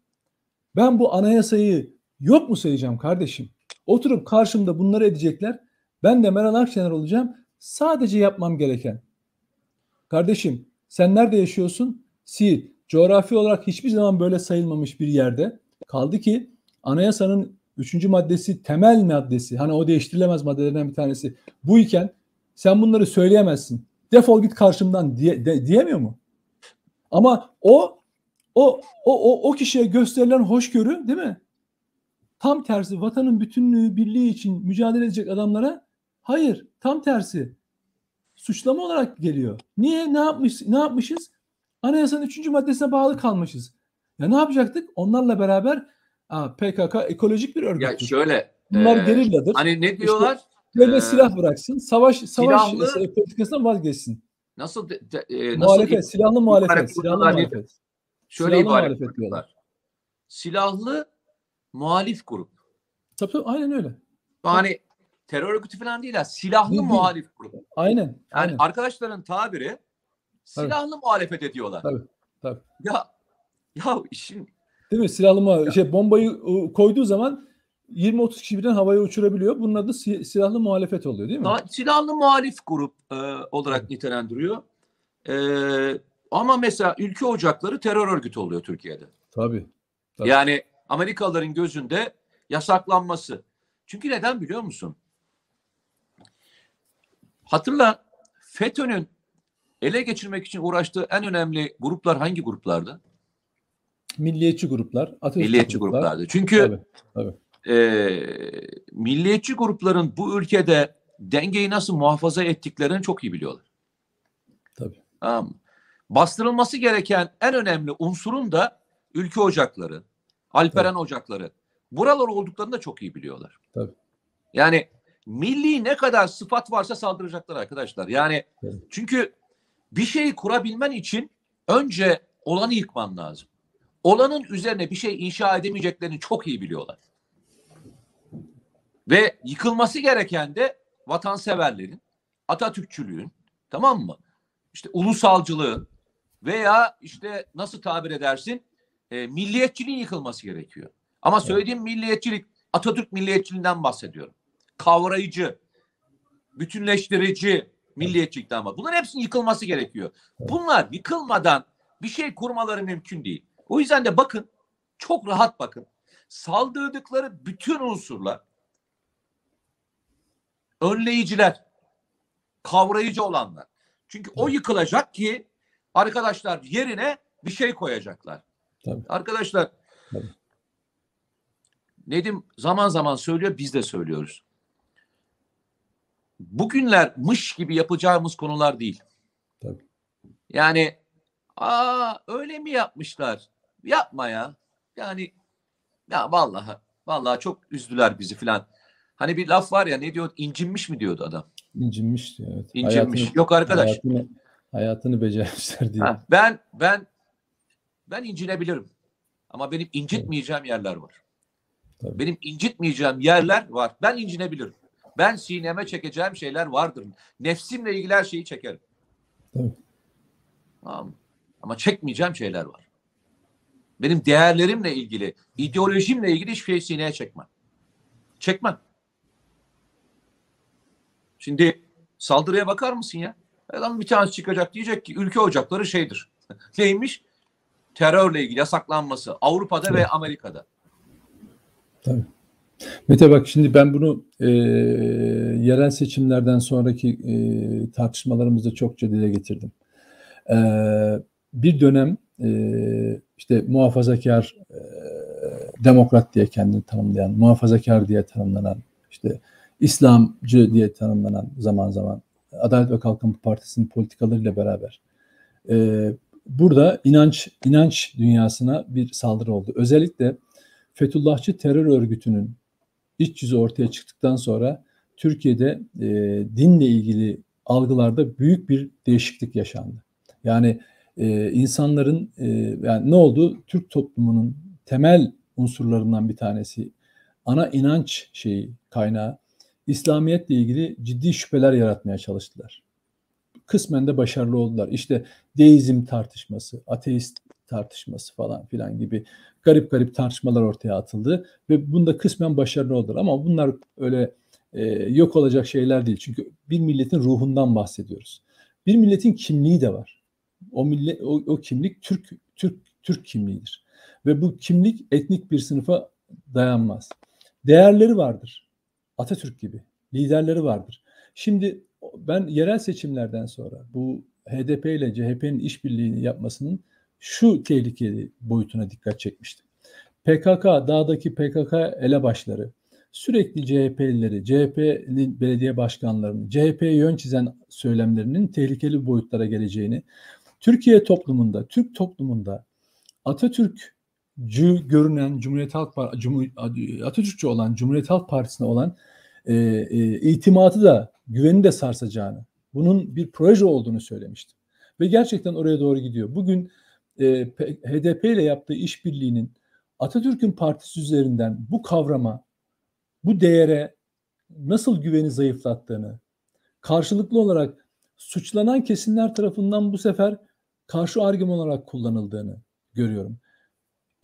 Ben bu anayasayı yok mu sayacağım kardeşim? Oturup karşımda bunları edecekler. Ben de Meral Akşener olacağım. Sadece yapmam gereken. Kardeşim sen nerede yaşıyorsun? Siirt. Coğrafi olarak hiçbir zaman böyle sayılmamış bir yerde. Kaldı ki anayasanın üçüncü maddesi temel maddesi. Hani o değiştirilemez maddelerden bir tanesi. Bu iken sen bunları söyleyemezsin. Defol git karşımdan diye, de, diyemiyor mu? Ama o o o o, o kişiye gösterilen hoşgörü değil mi? Tam tersi vatanın bütünlüğü, birliği için mücadele edecek adamlara hayır, tam tersi. Suçlama olarak geliyor. Niye? Ne yapmış? Ne yapmışız? Anayasanın üçüncü maddesine bağlı kalmışız. Ya ne yapacaktık? Onlarla beraber aa, PKK ekolojik bir örgüttür. Ya şöyle Bunlar e, gerilladır. hani ne diyorlar? Devlet Ee, silah bıraksın. Savaş savaş silahlı- politikasından vazgeçsin. Nasıl de- de- e, nasıl Muhalefet, silahlı muhalefet, silahlı muhalefet. Şöyle Silahlı ibare muhalefet diyorlar. Silahlı muhalif grup. Tabii, tabii, aynen öyle. Yani terör örgütü falan değil ha. Silahlı Değil, değil. muhalif grup. Aynen. Yani aynen. arkadaşların tabiri silahlı muhalefet ediyorlar. Tabii, tabii. Ya ya işin Değil mi? Silahlı muha- şey bombayı koyduğu zaman 20-30 kişi birden havaya uçurabiliyor. Bunun adı si- silahlı muhalefet oluyor değil mi? Silahlı muhalif grup e, olarak Evet. nitelendiriyor. E, ama mesela ülke ocakları terör örgütü oluyor Türkiye'de. Tabii. Tabii. Yani Amerikalıların gözünde yasaklanması. Çünkü neden biliyor musun? Hatırla FETÖ'nün ele geçirmek için uğraştığı en önemli gruplar hangi gruplardı? Milliyetçi gruplar, Atatürkçü Milliyetçi gruplar. gruplardı. Çünkü Tabii, tabii. e, milliyetçi grupların bu ülkede dengeyi nasıl muhafaza ettiklerini çok iyi biliyorlar. Tabii. Tamam? Bastırılması gereken en önemli unsurun da ülke ocakları, Alperen ocakları. Buralar olduklarını da çok iyi biliyorlar. Tabii. Yani milli ne kadar sıfat varsa saldıracaklar arkadaşlar. Yani Evet. çünkü bir şeyi kurabilmen için önce olanı yıkman lazım. Olanın üzerine bir şey inşa edemeyeceklerini çok iyi biliyorlar. Ve yıkılması gereken de vatanseverlerin, Atatürkçülüğün, tamam mı? İşte ulusalcılığın veya işte nasıl tabir edersin? E, milliyetçiliğin yıkılması gerekiyor. Ama söylediğim milliyetçilik Atatürk milliyetçiliğinden bahsediyorum. Kavrayıcı, bütünleştirici milliyetçilikten bahsediyorum. Bunların hepsinin yıkılması gerekiyor. Bunlar yıkılmadan bir şey kurmaları mümkün değil. O yüzden de bakın, çok rahat bakın. Saldırdıkları bütün unsurlar önleyiciler, kavrayıcı olanlar. Çünkü o yıkılacak ki arkadaşlar yerine bir şey koyacaklar. Tabii. Arkadaşlar Tabii. Nedim zaman zaman söylüyor biz de söylüyoruz. Bugünler mış gibi yapacağımız konular değil. Tabii. Yani aa öyle mi yapmışlar? Yapma ya. Yani ya vallahi vallahi çok üzdüler bizi filan. Hani bir laf var ya ne diyor incinmiş mi diyordu adam? İncinmiş diyor. Evet. İncinmiş. Hayatını- Yok arkadaş. Hayatını, hayatını becermişler diye. Ha, ben ben ben incinebilirim. Ama benim incitmeyeceğim yerler var. Tabii. Benim incitmeyeceğim yerler var. Ben incinebilirim. Ben sineme çekeceğim şeyler vardır. Nefsimle ilgili her şeyi çekerim. Tabii. Tamam? Ama çekmeyeceğim şeyler var. Benim değerlerimle ilgili, ideolojimle ilgili hiçbir şey sineye çekmem. Çekmem. Şimdi saldırıya bakar mısın ya? Adam bir tanesi çıkacak diyecek ki ülke ocakları şeydir. Neymiş? Terörle ilgili yasaklanması Avrupa'da ve Amerika'da. Tabii. Mete bak şimdi ben bunu e, yerel seçimlerden sonraki e, tartışmalarımızda çokça dile getirdim. E, bir dönem e, işte muhafazakar e, demokrat diye kendini tanımlayan, muhafazakar diye tanımlanan, işte İslamcı diye tanımlanan zaman zaman Adalet ve Kalkınma Partisi'nin politikalarıyla beraber e, burada inanç inanç dünyasına bir saldırı oldu. Özellikle Fethullahçı terör örgütünün iç yüzü ortaya çıktıktan sonra Türkiye'de e, dinle ilgili algılarda büyük bir değişiklik yaşandı. Yani e, insanların e, yani ne oldu? Türk toplumunun temel unsurlarından bir tanesi ana inanç şeyi kaynağı İslamiyetle ilgili ciddi şüpheler yaratmaya çalıştılar. Kısmen de başarılı oldular. İşte deizm tartışması, ateist tartışması falan filan gibi garip garip tartışmalar ortaya atıldı ve bunda kısmen başarılı oldular. Ama bunlar öyle e, yok olacak şeyler değil. Çünkü bir milletin ruhundan bahsediyoruz. Bir milletin kimliği de var. O millet o, o kimlik Türk Türk Türk kimliğidir. Ve bu kimlik etnik bir sınıfa dayanmaz. Değerleri vardır. Atatürk gibi liderleri vardır. Şimdi ben yerel seçimlerden sonra bu HDP ile CHP'nin işbirliğini yapmasının şu tehlikeli boyutuna dikkat çekmiştim. PKK, dağdaki PKK elebaşları sürekli CHP'lileri, CHP'nin belediye başkanlarını, CHP'ye yön çizen söylemlerinin tehlikeli boyutlara geleceğini, Türkiye toplumunda, Türk toplumunda Atatürkçü görünen Cumhuriyet Halk Partisi, Atatürkçü olan Cumhuriyet Halk Partisi'ne olan e, e, itimatı da güveni de sarsacağını, bunun bir proje olduğunu söylemiştim. Ve gerçekten oraya doğru gidiyor. Bugün e, HDP ile yaptığı işbirliğinin Atatürk'ün partisi üzerinden bu kavrama, bu değere nasıl güveni zayıflattığını, karşılıklı olarak suçlanan kesimler tarafından bu sefer karşı argüman olarak kullanıldığını görüyorum.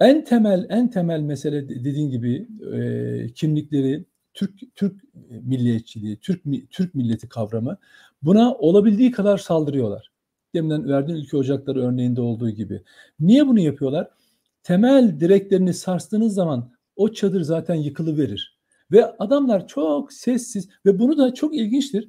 En temel en temel mesele dediğin gibi e, kimlikleri Türk Türk milliyetçiliği, Türk Türk milleti kavramı buna olabildiği kadar saldırıyorlar. Deminden verdiğin ülke ocakları örneğinde olduğu gibi. Niye bunu yapıyorlar? Temel direklerini sarstığınız zaman o çadır zaten yıkılı verir. Ve adamlar çok sessiz ve bunu da çok ilginçtir.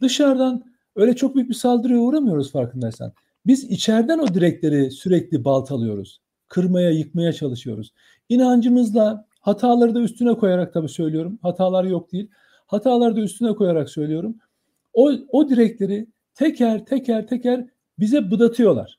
Dışarıdan öyle çok büyük bir saldırıya uğramıyoruz farkındaysan. Biz içeriden o direkleri sürekli baltalıyoruz. Kırmaya, yıkmaya çalışıyoruz. İnancımızla hataları da üstüne koyarak tabii söylüyorum. Hatalar yok değil. Hataları da üstüne koyarak söylüyorum. O, o direkleri teker teker teker bize bıdatıyorlar.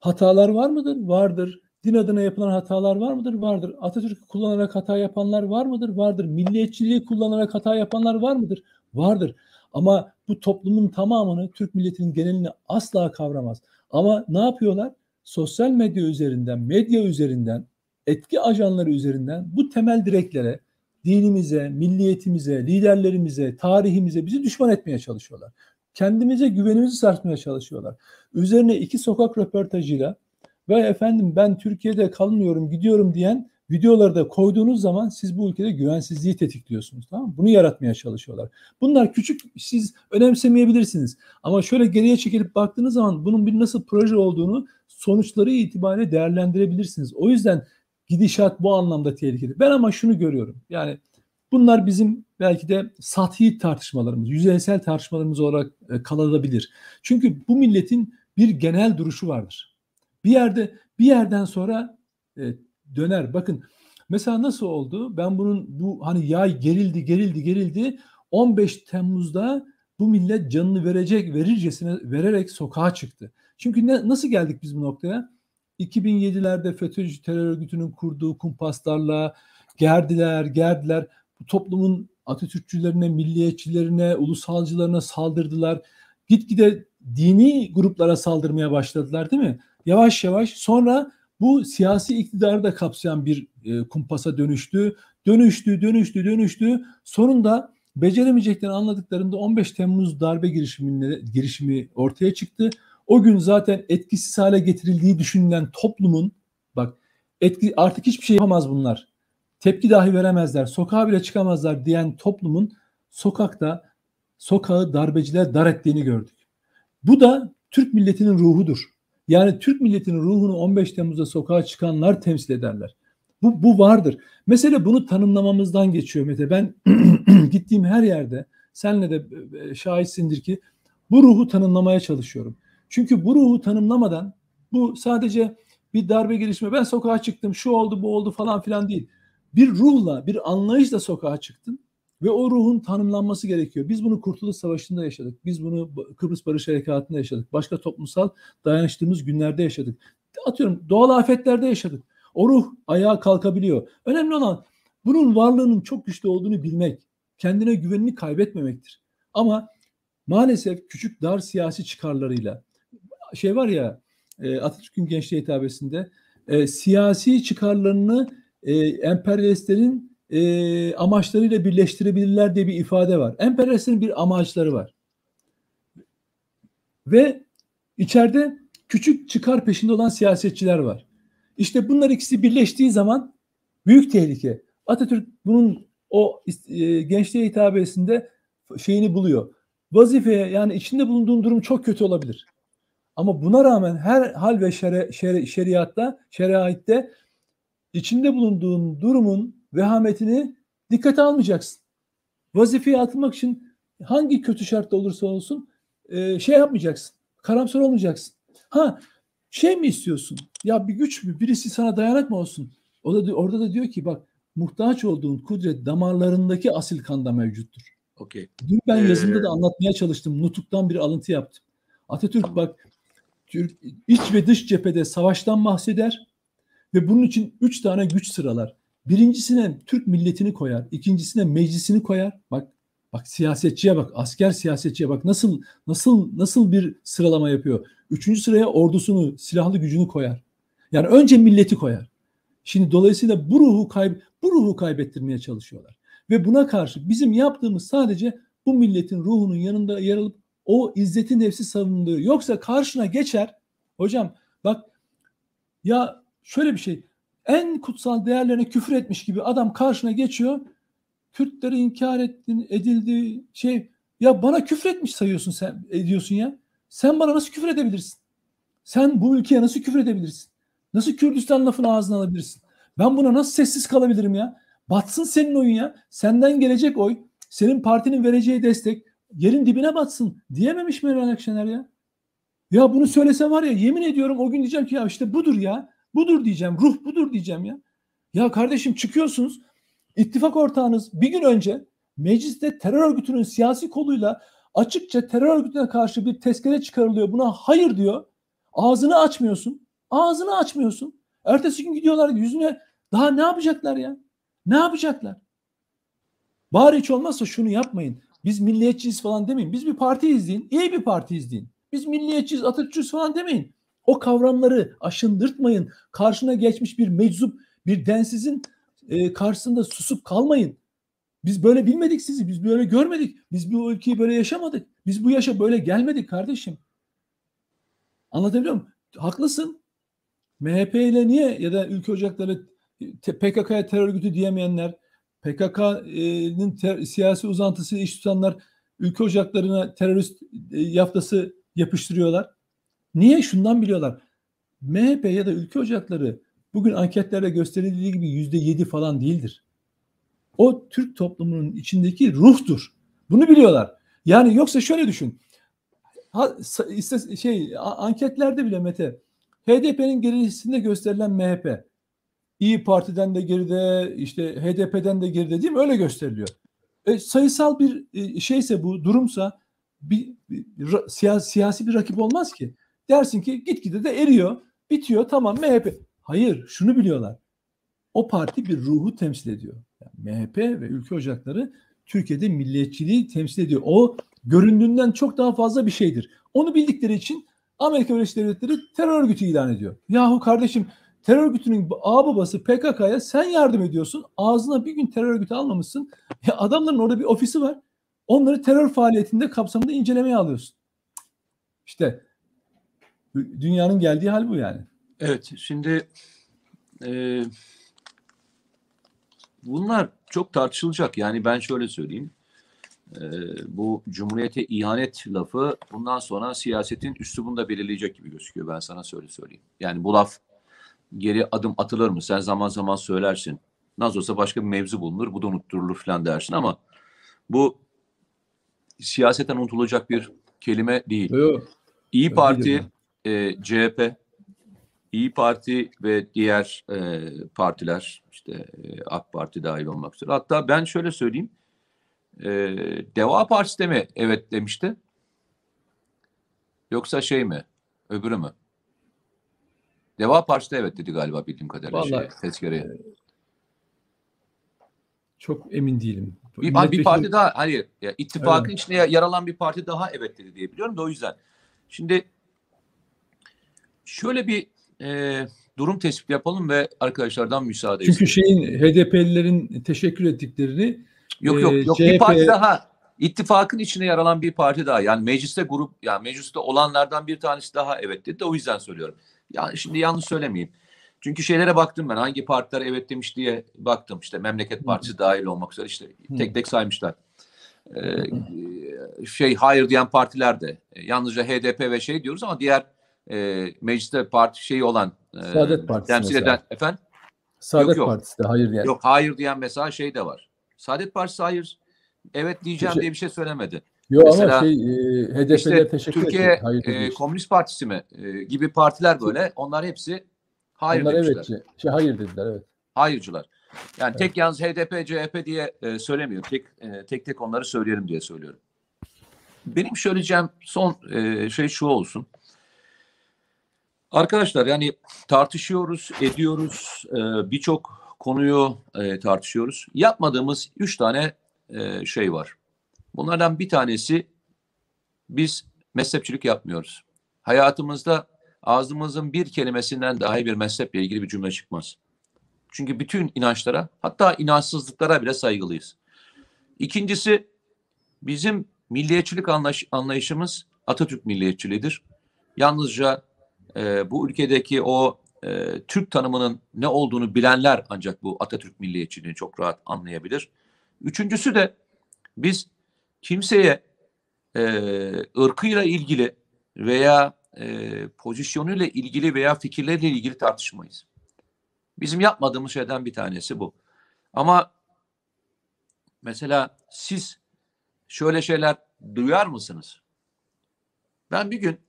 Hatalar var mıdır? Vardır. Din adına yapılan hatalar var mıdır? Vardır. Atatürk'ü kullanarak hata yapanlar var mıdır? Vardır. Milliyetçiliği kullanarak hata yapanlar var mıdır? Vardır. Ama bu toplumun tamamını Türk milletinin genelini asla kavramaz. Ama ne yapıyorlar? Sosyal medya üzerinden, medya üzerinden, etki ajanları üzerinden bu temel direklere, dinimize, milliyetimize, liderlerimize, tarihimize bizi düşman etmeye çalışıyorlar. Kendimize güvenimizi sarsmaya çalışıyorlar. Üzerine iki sokak röportajıyla ve efendim ben Türkiye'de kalmıyorum gidiyorum diyen videoları da koyduğunuz zaman siz bu ülkede güvensizliği tetikliyorsunuz. Tamam mı? Bunu yaratmaya çalışıyorlar. Bunlar küçük siz önemsemeyebilirsiniz. Ama şöyle geriye çekilip baktığınız zaman bunun bir nasıl proje olduğunu sonuçları itibariyle değerlendirebilirsiniz. O yüzden gidişat bu anlamda tehlikeli. Ben ama şunu görüyorum. Yani bunlar bizim belki de sathi tartışmalarımız, yüzeysel tartışmalarımız olarak e, kalabilir. Çünkü bu milletin bir genel duruşu vardır. Bir yerde bir yerden sonra e, döner. Bakın mesela nasıl oldu? Ben bunun bu hani yay gerildi gerildi gerildi. 15 Temmuz'da bu millet canını verecek verircesine vererek sokağa çıktı. Çünkü ne, nasıl geldik biz bu noktaya? 2007'lerde FETÖ'cü terör örgütünün kurduğu kumpaslarla gerdiler, gerdiler. Bu toplumun Atatürkçülerine, milliyetçilerine, ulusalcılarına saldırdılar. Gitgide dini gruplara saldırmaya başladılar değil mi? Yavaş yavaş sonra bu siyasi iktidarı da kapsayan bir e, kumpasa dönüştü. Dönüştü, dönüştü, dönüştü. Sonunda beceremeyeceklerini anladıklarında 15 Temmuz darbe girişimine, girişimi ortaya çıktı. O gün zaten etkisiz hale getirildiği düşünülen toplumun bak etki artık hiçbir şey yapamaz bunlar. Tepki dahi veremezler. Sokağa bile çıkamazlar diyen toplumun sokakta sokağı darbeciler dar ettiğini gördük. Bu da Türk milletinin ruhudur. Yani Türk milletinin ruhunu 15 Temmuz'da sokağa çıkanlar temsil ederler. Bu, bu vardır. Mesele bunu tanımlamamızdan geçiyor Mete. Ben gittiğim her yerde senle de e, şahitsindir ki bu ruhu tanımlamaya çalışıyorum. Çünkü bu ruhu tanımlamadan bu sadece bir darbe girişimi ben sokağa çıktım şu oldu bu oldu falan filan değil. Bir ruhla bir anlayışla sokağa çıktın ve o ruhun tanımlanması gerekiyor. Biz bunu Kurtuluş Savaşı'nda yaşadık. Biz bunu Kıbrıs Barış Harekatı'nda yaşadık. Başka toplumsal dayanıştığımız günlerde yaşadık. Atıyorum doğal afetlerde yaşadık. O ruh ayağa kalkabiliyor. Önemli olan bunun varlığının çok güçlü olduğunu bilmek. Kendine güvenini kaybetmemektir. Ama maalesef küçük dar siyasi çıkarlarıyla şey var ya e, Atatürk'ün gençliğe hitabesinde e, siyasi çıkarlarını e, emperyalistlerin e, amaçlarıyla birleştirebilirler diye bir ifade var. Emperyalistlerin bir amaçları var. Ve içeride küçük çıkar peşinde olan siyasetçiler var. İşte bunlar ikisi birleştiği zaman büyük tehlike. Atatürk bunun o e, gençliğe hitabesinde şeyini buluyor. Vazifeye yani içinde bulunduğun durum çok kötü olabilir. Ama buna rağmen her hal ve şere, şere, şeriatta, şeriatte içinde bulunduğun durumun vehametini dikkate almayacaksın. Vazifeye atılmak için hangi kötü şartta olursa olsun e, şey yapmayacaksın. Karamsar olmayacaksın. Ha şey mi istiyorsun? Ya bir güç mü? Birisi sana dayanak mı olsun? O da orada da diyor ki bak muhtaç olduğun kudret damarlarındaki asil kanda mevcuttur. Okay. Dün ben ee... yazımda da anlatmaya çalıştım. Nutuk'tan bir alıntı yaptım. Atatürk bak Türk iç ve dış cephede savaştan bahseder ve bunun için üç tane güç sıralar. Birincisine Türk milletini koyar, ikincisine meclisini koyar. Bak bak siyasetçiye bak, asker siyasetçiye bak nasıl nasıl nasıl bir sıralama yapıyor. Üçüncü sıraya ordusunu, silahlı gücünü koyar. Yani önce milleti koyar. Şimdi dolayısıyla bu ruhu kayb bu ruhu kaybettirmeye çalışıyorlar. Ve buna karşı bizim yaptığımız sadece bu milletin ruhunun yanında yer alıp o izzeti nefsi savunduğu. Yoksa karşına geçer. Hocam bak ya şöyle bir şey. En kutsal değerlerine küfür etmiş gibi adam karşına geçiyor. Kürtleri inkar ettin, edildi şey ya bana küfür etmiş sayıyorsun sen ediyorsun ya. Sen bana nasıl küfür edebilirsin? Sen bu ülkeye nasıl küfür edebilirsin? Nasıl Kürdistan lafını ağzına alabilirsin? Ben buna nasıl sessiz kalabilirim ya? Batsın senin oyun ya. Senden gelecek oy, senin partinin vereceği destek yerin dibine batsın diyememiş mi Meral Akşener ya? Ya bunu söylese var ya yemin ediyorum o gün diyeceğim ki ya işte budur ya. Budur diyeceğim. Ruh budur diyeceğim ya. Ya kardeşim çıkıyorsunuz. ittifak ortağınız bir gün önce mecliste terör örgütünün siyasi koluyla açıkça terör örgütüne karşı bir tezkere çıkarılıyor. Buna hayır diyor. Ağzını açmıyorsun. Ağzını açmıyorsun. Ertesi gün gidiyorlar yüzüne daha ne yapacaklar ya? Ne yapacaklar? Bari hiç olmazsa şunu yapmayın. Biz milliyetçiyiz falan demeyin. Biz bir parti izleyin. İyi bir parti izleyin. Biz milliyetçiyiz, Atatürkçüyüz falan demeyin. O kavramları aşındırtmayın. Karşına geçmiş bir meczup, bir densizin e, karşısında susup kalmayın. Biz böyle bilmedik sizi. Biz böyle görmedik. Biz bu ülkeyi böyle yaşamadık. Biz bu yaşa böyle gelmedik kardeşim. Anlatabiliyor muyum? Haklısın. MHP ile niye ya da ülke ocakları PKK'ya terör örgütü diyemeyenler, PKK'nın ter, siyasi uzantısı iş tutanlar ülke ocaklarına terörist e, yaftası yapıştırıyorlar. Niye? Şundan biliyorlar. MHP ya da ülke ocakları bugün anketlerde gösterildiği gibi yüzde yedi falan değildir. O Türk toplumunun içindeki ruhtur. Bunu biliyorlar. Yani yoksa şöyle düşün. Ha, şey anketlerde bile Mete HDP'nin gerisinde gösterilen MHP İyi Parti'den de geride, işte HDP'den de geride değil mi? Öyle gösteriliyor. E, sayısal bir e, şeyse bu durumsa bir, bir siyasi bir rakip olmaz ki. Dersin ki gitgide de eriyor, bitiyor tamam MHP. Hayır şunu biliyorlar. O parti bir ruhu temsil ediyor. Yani MHP ve ülke ocakları Türkiye'de milliyetçiliği temsil ediyor. O göründüğünden çok daha fazla bir şeydir. Onu bildikleri için Amerika Birleşik Devletleri terör örgütü ilan ediyor. Yahu kardeşim terör örgütünün babası PKK'ya sen yardım ediyorsun. Ağzına bir gün terör örgütü almamışsın. Ya adamların orada bir ofisi var. Onları terör faaliyetinde kapsamında incelemeye alıyorsun. İşte dünyanın geldiği hal bu yani. Evet şimdi e, bunlar çok tartışılacak. Yani ben şöyle söyleyeyim. E, bu cumhuriyete ihanet lafı bundan sonra siyasetin üslubunu da belirleyecek gibi gözüküyor. Ben sana söyle söyleyeyim. Yani bu laf geri adım atılır mı? Sen zaman zaman söylersin. Nasıl olsa başka bir mevzu bulunur. Bu da unutturulur falan dersin ama bu siyaseten unutulacak bir kelime değil. Yok. İyi Parti, e, CHP, İyi Parti ve diğer e, partiler işte e, AK Parti dahil olmak üzere. Hatta ben şöyle söyleyeyim. E, Deva Partisi de mi evet demişti? Yoksa şey mi? Öbürü mü? Deva Partisi de evet dedi galiba bildiğim kadarıyla Vallahi, şey, tezkereye. E, çok emin değilim. Bir, hani bir parti daha hayır ya, ittifakın evet. içinde yer alan bir parti daha evet dedi diye biliyorum da o yüzden. Şimdi şöyle bir e, durum tespit yapalım ve arkadaşlardan müsaade Çünkü istedim. şeyin HDP'lilerin teşekkür ettiklerini yok yok yok CHP... bir parti daha ittifakın içine yer alan bir parti daha yani mecliste grup yani mecliste olanlardan bir tanesi daha evet dedi de o yüzden söylüyorum. Yani şimdi yanlış söylemeyeyim. Çünkü şeylere baktım ben hangi partiler evet demiş diye baktım işte Memleket Partisi Hı. dahil olmak üzere işte tek tek saymışlar. Ee, şey hayır diyen partiler de yalnızca HDP ve şey diyoruz ama diğer e, mecliste parti şeyi olan e, Saadet Partisi temsil mesela. eden efendim Saadet yok, yok. Partisi de hayır diyen. Yok hayır diyen mesela şey de var. Saadet Partisi hayır evet diyeceğim şey, diye bir şey söylemedi. Yok ama şey e, HDP'ye işte teşekkür Türkiye e, Komünist Partisi mi e, gibi partiler böyle onlar hepsi hayır onlar demişler. Evet, şey, hayır dediler evet. Hayırcılar. Yani evet. tek yalnız HDP, CHP diye e, söylemiyorum. Tek, e, tek tek onları söyleyelim diye söylüyorum. Benim söyleyeceğim son e, şey şu olsun. Arkadaşlar yani tartışıyoruz, ediyoruz, e, birçok konuyu e, tartışıyoruz. Yapmadığımız üç tane e, şey var. Bunlardan bir tanesi biz mezhepçilik yapmıyoruz. Hayatımızda ağzımızın bir kelimesinden dahi bir mezheple ilgili bir cümle çıkmaz. Çünkü bütün inançlara hatta inançsızlıklara bile saygılıyız. İkincisi bizim milliyetçilik anlayışımız Atatürk milliyetçiliğidir. Yalnızca e, bu ülkedeki o e, Türk tanımının ne olduğunu bilenler ancak bu Atatürk milliyetçiliğini çok rahat anlayabilir. Üçüncüsü de biz kimseye e, ırkıyla ilgili veya e, pozisyonuyla ilgili veya fikirleriyle ilgili tartışmayız. Bizim yapmadığımız şeyden bir tanesi bu. Ama mesela siz şöyle şeyler duyar mısınız? Ben bir gün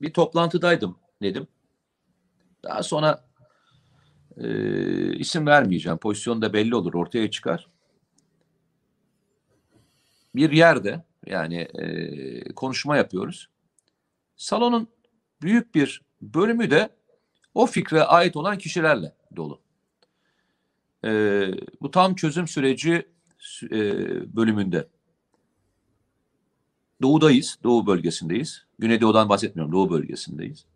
bir toplantıdaydım dedim. Daha sonra e, isim vermeyeceğim. Pozisyon da belli olur, ortaya çıkar. Bir yerde yani e, konuşma yapıyoruz. Salonun büyük bir bölümü de o fikre ait olan kişilerle dolu. E, bu tam çözüm süreci e, bölümünde. Doğudayız, Doğu bölgesindeyiz. Güneydoğu'dan bahsetmiyorum, Doğu bölgesindeyiz.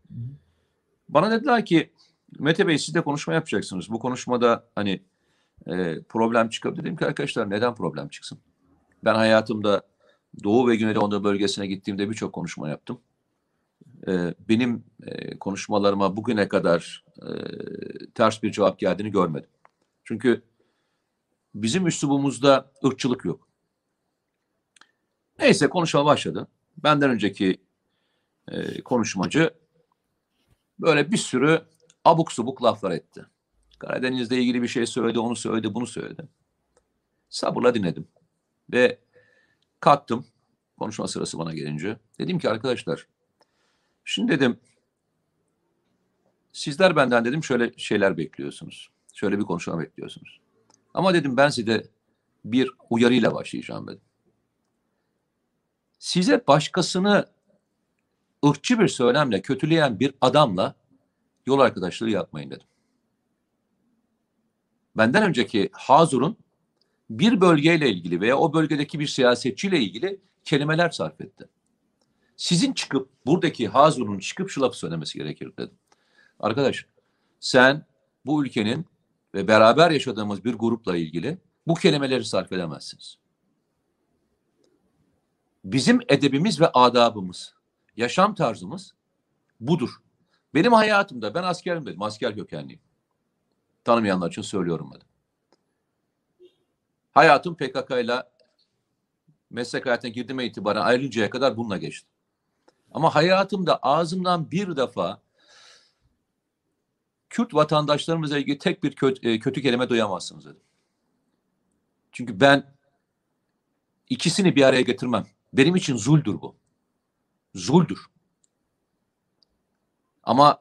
Bana dediler ki Mete Bey siz de konuşma yapacaksınız. Bu konuşmada hani e, problem çıkabilir. Dedim ki arkadaşlar neden problem çıksın? Ben hayatımda Doğu ve Güneydoğu bölgesine gittiğimde birçok konuşma yaptım. E, benim e, konuşmalarıma bugüne kadar e, ters bir cevap geldiğini görmedim. Çünkü bizim üslubumuzda ırkçılık yok. Neyse konuşma başladı. Benden önceki e, konuşmacı böyle bir sürü abuk subuk laflar etti. Karadeniz'le ilgili bir şey söyledi, onu söyledi, bunu söyledi. Sabırla dinledim. Ve kalktım konuşma sırası bana gelince. Dedim ki arkadaşlar şimdi dedim sizler benden dedim şöyle şeyler bekliyorsunuz. Şöyle bir konuşma bekliyorsunuz. Ama dedim ben size bir uyarıyla başlayacağım dedim. Size başkasını ırkçı bir söylemle kötüleyen bir adamla yol arkadaşlığı yapmayın dedim. Benden önceki Hazur'un bir bölgeyle ilgili veya o bölgedeki bir siyasetçiyle ilgili kelimeler sarf etti. Sizin çıkıp buradaki Hazur'un çıkıp şu lafı söylemesi gerekir dedim. Arkadaş sen bu ülkenin ve beraber yaşadığımız bir grupla ilgili bu kelimeleri sarf edemezsiniz. Bizim edebimiz ve adabımız, yaşam tarzımız budur. Benim hayatımda ben askerim dedim. Asker kökenliyim. Tanımayanlar için söylüyorum dedim. Hayatım PKK ile meslek hayatına girdiğime itibaren ayrılıncaya kadar bununla geçti. Ama hayatımda ağzımdan bir defa Kürt vatandaşlarımızla ilgili tek bir kötü, kötü kelime duyamazsınız dedim. Çünkü ben ikisini bir araya getirmem. Benim için zuldür bu. Zuldür. Ama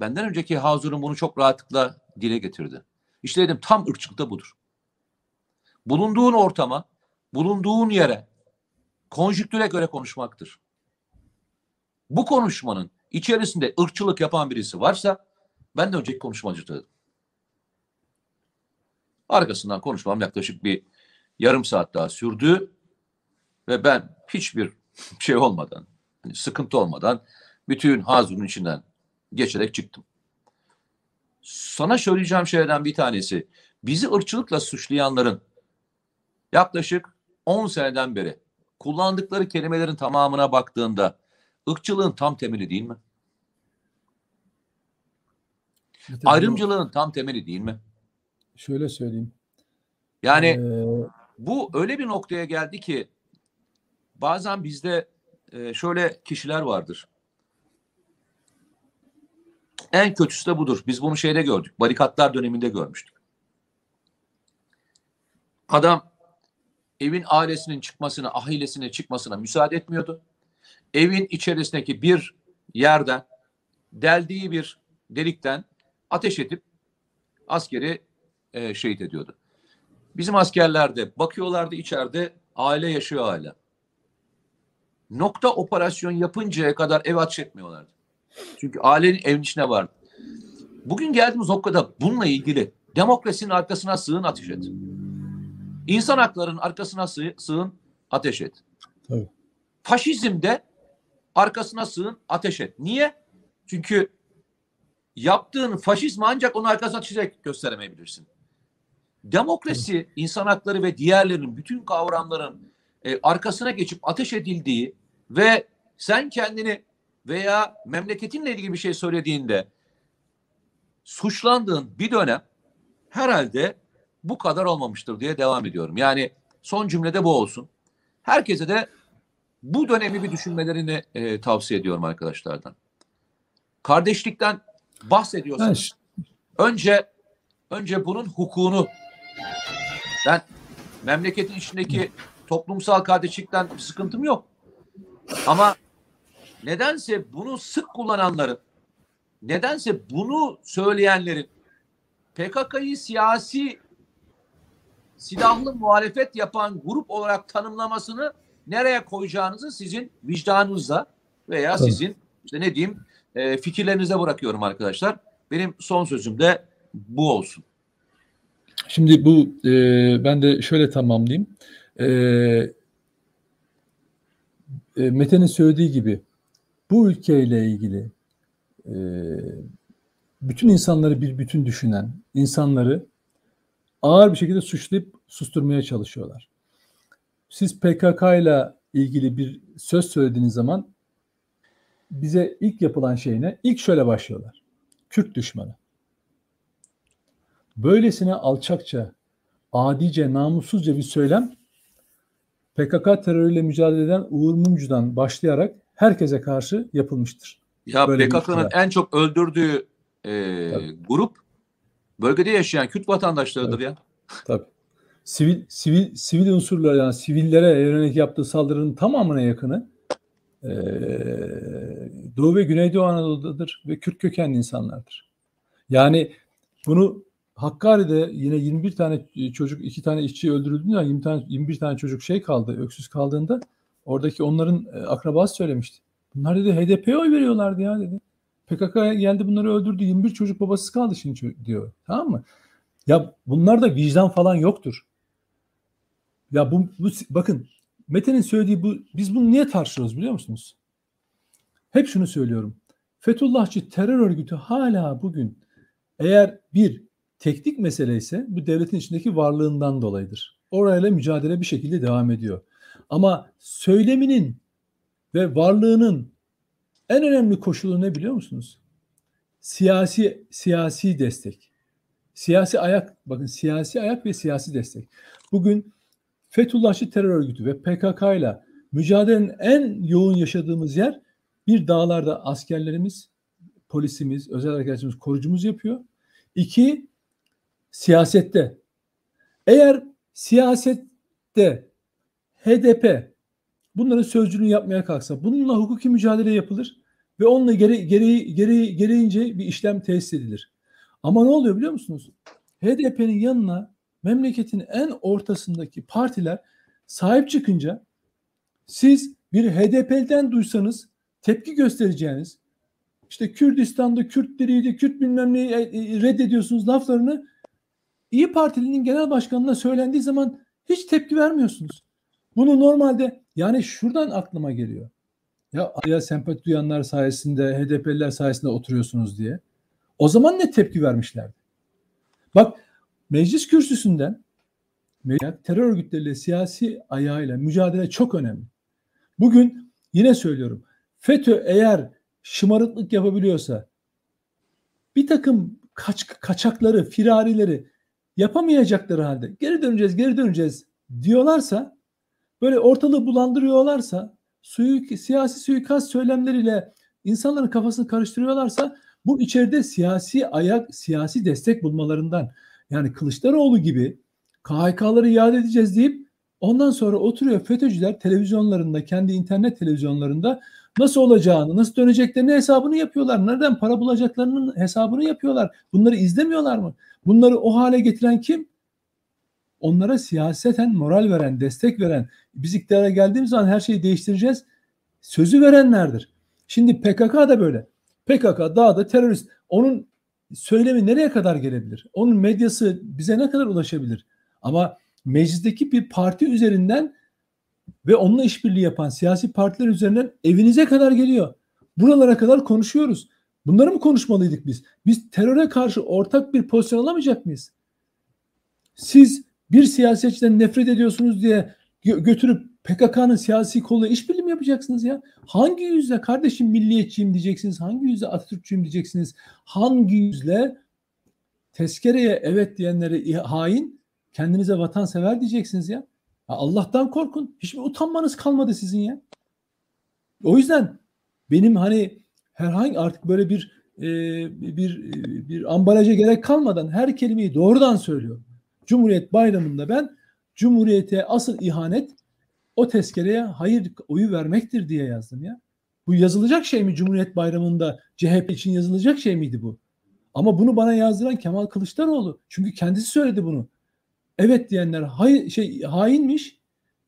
benden önceki Hazur'un bunu çok rahatlıkla dile getirdi. İşte dedim tam ırkçılık da budur. Bulunduğun ortama, bulunduğun yere, konjüktüre göre konuşmaktır. Bu konuşmanın içerisinde ırkçılık yapan birisi varsa ben de önceki konuşmacı dedim. Arkasından konuşmam yaklaşık bir yarım saat daha sürdü ve ben hiçbir şey olmadan, hani sıkıntı olmadan bütün Hazur'un içinden geçerek çıktım. Sana söyleyeceğim şeylerden bir tanesi, bizi ırkçılıkla suçlayanların yaklaşık 10 seneden beri kullandıkları kelimelerin tamamına baktığında ırkçılığın tam temeli değil mi? Evet, Ayrımcılığın tam temeli değil mi? Şöyle söyleyeyim. Yani Ee, bu öyle bir noktaya geldi ki bazen bizde e, şöyle kişiler vardır. En kötüsü de budur. Biz bunu şeyde gördük. Barikatlar döneminde görmüştük. Adam evin ailesinin çıkmasına, ahilesine çıkmasına müsaade etmiyordu. Evin içerisindeki bir yerden deldiği bir delikten ateş edip askeri e, şehit ediyordu. Bizim askerlerde bakıyorlardı içeride aile yaşıyor hala. Nokta operasyon yapıncaya kadar ev ateş etmiyorlardı. Çünkü ailenin evin içine vardı. Bugün geldiğimiz noktada bununla ilgili demokrasinin arkasına sığın ateş et. İnsan haklarının arkasına sığ, sığın ateş et. Tabii. Faşizmde arkasına sığın ateş et. Niye? Çünkü yaptığın faşizmi ancak onun arkasına çizerek gösteremeyebilirsin. Demokrasi, insan hakları ve diğerlerinin bütün kavramların e, arkasına geçip ateş edildiği ve sen kendini veya memleketinle ilgili bir şey söylediğinde suçlandığın bir dönem herhalde bu kadar olmamıştır diye devam ediyorum. Yani son cümlede bu olsun. Herkese de bu dönemi bir düşünmelerini e, tavsiye ediyorum arkadaşlardan. Kardeşlikten bahsediyorsanız önce önce bunun hukukunu ben memleketin içindeki toplumsal kardeşlikten bir sıkıntım yok. Ama nedense bunu sık kullananların nedense bunu söyleyenlerin PKK'yı siyasi silahlı muhalefet yapan grup olarak tanımlamasını nereye koyacağınızı sizin vicdanınızla veya sizin işte ne diyeyim e, fikirlerinize bırakıyorum arkadaşlar. Benim son sözüm de bu olsun. Şimdi bu e, ben de şöyle tamamlayayım. E, e, Mete'nin söylediği gibi bu ülkeyle ilgili e, bütün insanları bir bütün düşünen insanları ağır bir şekilde suçlayıp susturmaya çalışıyorlar. Siz PKK ile ilgili bir söz söylediğiniz zaman bize ilk yapılan şey ne? İlk şöyle başlıyorlar. Kürt düşmanı. Böylesine alçakça, adice, namussuzca bir söylem PKK terörüyle mücadele eden Uğur Mumcu'dan başlayarak herkese karşı yapılmıştır. Ya PKK'nın en çok öldürdüğü e, grup bölgede yaşayan Kürt vatandaşlarıdır Tabii. ya. Tabii. Sivil sivil sivil unsurlar yani sivillere yönelik yaptığı saldırının tamamına yakını e, Doğu ve Güneydoğu Anadolu'dadır ve Kürt kökenli insanlardır. Yani bunu Hakkari'de yine 21 tane çocuk, iki tane işçi öldürüldüğünde 20 tane 21 tane çocuk şey kaldı, öksüz kaldığında oradaki onların e, akrabası söylemişti. Bunlar dedi HDP'ye oy veriyorlardı ya dedi. PKK geldi bunları öldürdü. 21 çocuk babasız kaldı şimdi diyor. Tamam mı? Ya bunlarda vicdan falan yoktur. Ya bu, bu bakın Mete'nin söylediği bu biz bunu niye tartışıyoruz biliyor musunuz? Hep şunu söylüyorum. Fethullahçı terör örgütü hala bugün eğer bir teknik mesele ise bu devletin içindeki varlığından dolayıdır. Orayla mücadele bir şekilde devam ediyor. Ama söyleminin ve varlığının en önemli koşulu ne biliyor musunuz? Siyasi siyasi destek. Siyasi ayak, bakın siyasi ayak ve siyasi destek. Bugün Fethullahçı terör örgütü ve PKK ile mücadelenin en yoğun yaşadığımız yer bir dağlarda askerlerimiz, polisimiz, özel harekatçımız, korucumuz yapıyor. İki, siyasette. Eğer siyasette HDP bunların sözcülüğünü yapmaya kalksa bununla hukuki mücadele yapılır ve onunla gere, gereği, gereği, gereğince bir işlem tesis edilir. Ama ne oluyor biliyor musunuz? HDP'nin yanına memleketin en ortasındaki partiler sahip çıkınca siz bir HDP'den duysanız tepki göstereceğiniz işte Kürdistan'da Kürtleriydi, Kürt bilmem neyi e, e, reddediyorsunuz laflarını İyi Partili'nin genel başkanına söylendiği zaman hiç tepki vermiyorsunuz. Bunu normalde yani şuradan aklıma geliyor. Ya ya sempati duyanlar sayesinde, HDP'liler sayesinde oturuyorsunuz diye. O zaman ne tepki vermişlerdi? Bak meclis kürsüsünden terör örgütleriyle siyasi ayağıyla mücadele çok önemli. Bugün yine söylüyorum. FETÖ eğer şımarıklık yapabiliyorsa bir takım kaç, kaçakları, firarileri yapamayacakları halde geri döneceğiz, geri döneceğiz diyorlarsa böyle ortalığı bulandırıyorlarsa suyu, siyasi suikast söylemleriyle insanların kafasını karıştırıyorlarsa bu içeride siyasi ayak, siyasi destek bulmalarından yani Kılıçdaroğlu gibi KHK'ları iade edeceğiz deyip ondan sonra oturuyor FETÖ'cüler televizyonlarında, kendi internet televizyonlarında nasıl olacağını, nasıl döneceklerini hesabını yapıyorlar. Nereden para bulacaklarının hesabını yapıyorlar. Bunları izlemiyorlar mı? Bunları o hale getiren kim? Onlara siyaseten moral veren, destek veren, biz iktidara geldiğimiz zaman her şeyi değiştireceğiz sözü verenlerdir. Şimdi PKK da böyle. PKK dağda terörist. Onun söylemi nereye kadar gelebilir? Onun medyası bize ne kadar ulaşabilir? Ama meclisteki bir parti üzerinden ve onunla işbirliği yapan siyasi partiler üzerinden evinize kadar geliyor. Buralara kadar konuşuyoruz. Bunları mı konuşmalıydık biz? Biz teröre karşı ortak bir pozisyon alamayacak mıyız? Siz bir siyasetçiden nefret ediyorsunuz diye gö- götürüp PKK'nın siyasi kolu işbirliği mi yapacaksınız ya? Hangi yüzle kardeşim milliyetçiyim diyeceksiniz? Hangi yüzle Atatürkçüyüm diyeceksiniz? Hangi yüzle tezkereye evet diyenleri hain, kendinize vatansever diyeceksiniz ya? ya Allah'tan korkun. Hiçbir utanmanız kalmadı sizin ya. O yüzden benim hani herhangi artık böyle bir e, bir bir ambalaja gerek kalmadan her kelimeyi doğrudan söylüyorum. Cumhuriyet Bayramı'nda ben Cumhuriyete asıl ihanet o tezkereye hayır oyu vermektir diye yazdım ya. Bu yazılacak şey mi Cumhuriyet Bayramı'nda CHP için yazılacak şey miydi bu? Ama bunu bana yazdıran Kemal Kılıçdaroğlu. Çünkü kendisi söyledi bunu. Evet diyenler hay, şey hainmiş,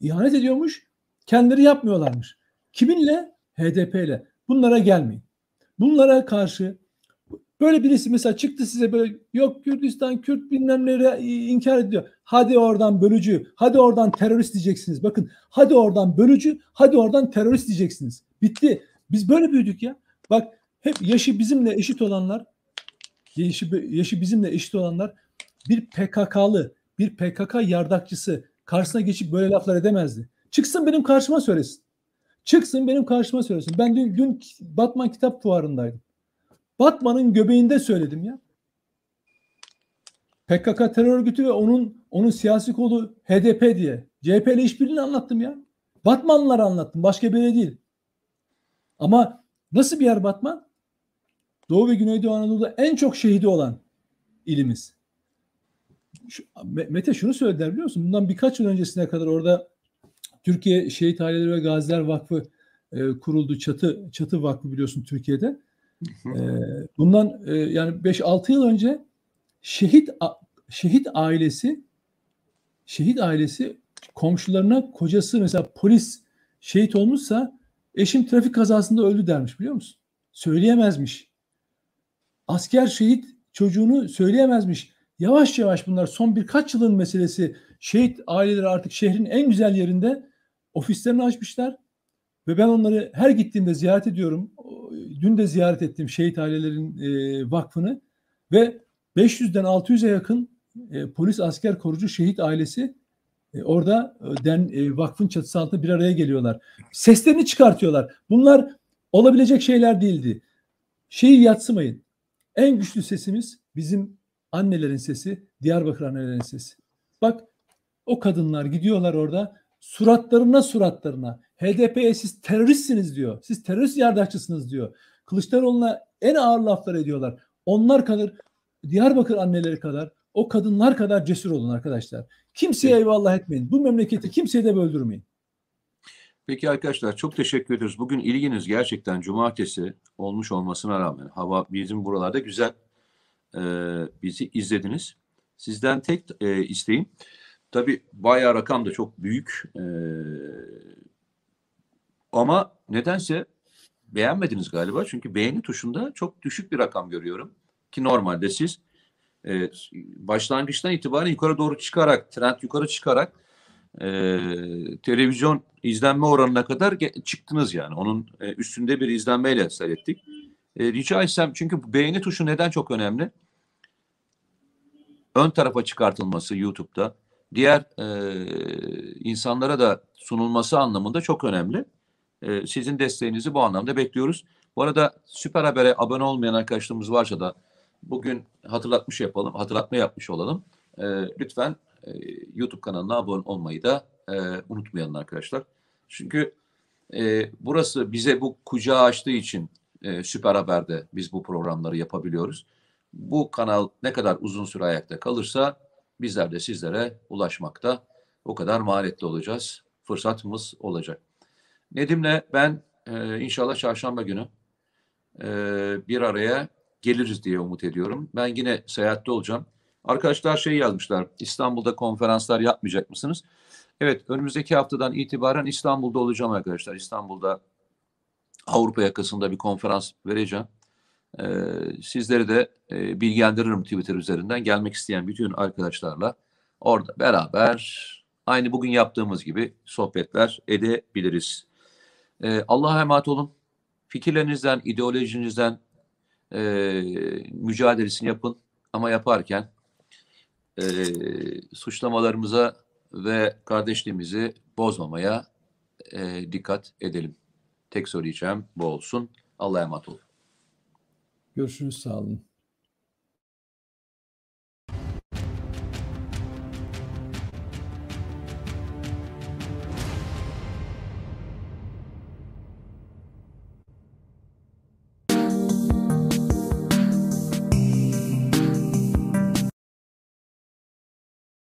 ihanet ediyormuş, kendileri yapmıyorlarmış. Kiminle? HDP ile. Bunlara gelmeyin. Bunlara karşı böyle birisi mesela çıktı size böyle yok Kürdistan, Kürt bilmem neleri inkar ediyor. Hadi oradan bölücü, hadi oradan terörist diyeceksiniz. Bakın hadi oradan bölücü, hadi oradan terörist diyeceksiniz. Bitti. Biz böyle büyüdük ya. Bak hep yaşı bizimle eşit olanlar, yaşı, yaşı bizimle eşit olanlar bir PKK'lı, bir PKK yardakçısı karşısına geçip böyle laflar edemezdi. Çıksın benim karşıma söylesin. Çıksın benim karşıma söylesin. Ben dün, dün Batman Kitap Fuarı'ndaydım. Batman'ın göbeğinde söyledim ya. PKK terör örgütü ve onun onun siyasi kolu HDP diye. CHP ile işbirliğini anlattım ya. Batmanlılara anlattım. Başka bir yere değil. Ama nasıl bir yer Batman? Doğu ve Güneydoğu Anadolu'da en çok şehidi olan ilimiz. Şu, Mete şunu söylediler biliyor musun? Bundan birkaç yıl öncesine kadar orada Türkiye Şehit Aileleri ve Gaziler Vakfı e, kuruldu. Çatı Çatı Vakfı biliyorsun Türkiye'de. E, bundan e, yani 5-6 yıl önce şehit şehit ailesi şehit ailesi komşularına kocası mesela polis şehit olmuşsa eşim trafik kazasında öldü dermiş biliyor musun? Söyleyemezmiş. Asker şehit çocuğunu söyleyemezmiş. Yavaş yavaş bunlar son birkaç yılın meselesi. Şehit aileleri artık şehrin en güzel yerinde ofislerini açmışlar. Ve ben onları her gittiğimde ziyaret ediyorum. Dün de ziyaret ettim şehit ailelerin e, vakfını. Ve 500'den 600'e yakın e, polis asker korucu şehit ailesi e, orada e, den, e, vakfın çatısı altında bir araya geliyorlar. Seslerini çıkartıyorlar. Bunlar olabilecek şeyler değildi. Şeyi yatsımayın. En güçlü sesimiz bizim annelerin sesi, Diyarbakır annelerin sesi. Bak o kadınlar gidiyorlar orada suratlarına suratlarına HDP'ye siz teröristsiniz diyor. Siz terörist yardakçısınız diyor. Kılıçdaroğlu'na en ağır laflar ediyorlar. Onlar kadar Diyarbakır anneleri kadar o kadınlar kadar cesur olun arkadaşlar. Kimseye eyvallah etmeyin. Bu memleketi kimseye de böldürmeyin. Peki arkadaşlar çok teşekkür ediyoruz. Bugün ilginiz gerçekten cumartesi olmuş olmasına rağmen hava bizim buralarda güzel. Ee, bizi izlediniz. Sizden tek e, isteğim tabi bayağı rakam da çok büyük. Ee, ama nedense beğenmediniz galiba. Çünkü beğeni tuşunda çok düşük bir rakam görüyorum. Ki normalde siz e, başlangıçtan itibaren yukarı doğru çıkarak, trend yukarı çıkarak e, televizyon izlenme oranına kadar çıktınız yani. Onun e, üstünde bir izlenmeyle seyrettik. E, rica etsem çünkü beğeni tuşu neden çok önemli? Ön tarafa çıkartılması YouTube'da diğer e, insanlara da sunulması anlamında çok önemli. E, sizin desteğinizi bu anlamda bekliyoruz. Bu arada Süper Haber'e abone olmayan arkadaşlarımız varsa da bugün hatırlatmış yapalım, hatırlatma yapmış olalım. E, lütfen e, YouTube kanalına abone olmayı da e, unutmayalım arkadaşlar. Çünkü e, burası bize bu kucağı açtığı için e, Süper Haber'de biz bu programları yapabiliyoruz. Bu kanal ne kadar uzun süre ayakta kalırsa bizler de sizlere ulaşmakta o kadar maliyetli olacağız. Fırsatımız olacak. Nedim'le ben e, inşallah çarşamba günü e, bir araya geliriz diye umut ediyorum. Ben yine seyahatte olacağım. Arkadaşlar şey yazmışlar. İstanbul'da konferanslar yapmayacak mısınız? Evet önümüzdeki haftadan itibaren İstanbul'da olacağım arkadaşlar. İstanbul'da Avrupa yakasında bir konferans vereceğim. Ee, sizleri de e, bilgilendiririm Twitter üzerinden. Gelmek isteyen bütün arkadaşlarla orada beraber aynı bugün yaptığımız gibi sohbetler edebiliriz. Ee, Allah'a emanet olun. Fikirlerinizden, ideolojinizden e, mücadelesini yapın. Ama yaparken e, suçlamalarımıza ve kardeşliğimizi bozmamaya e, dikkat edelim. Tek söyleyeceğim bu olsun. Allah'a emanet olun. Görüşürüz. Sağ olun.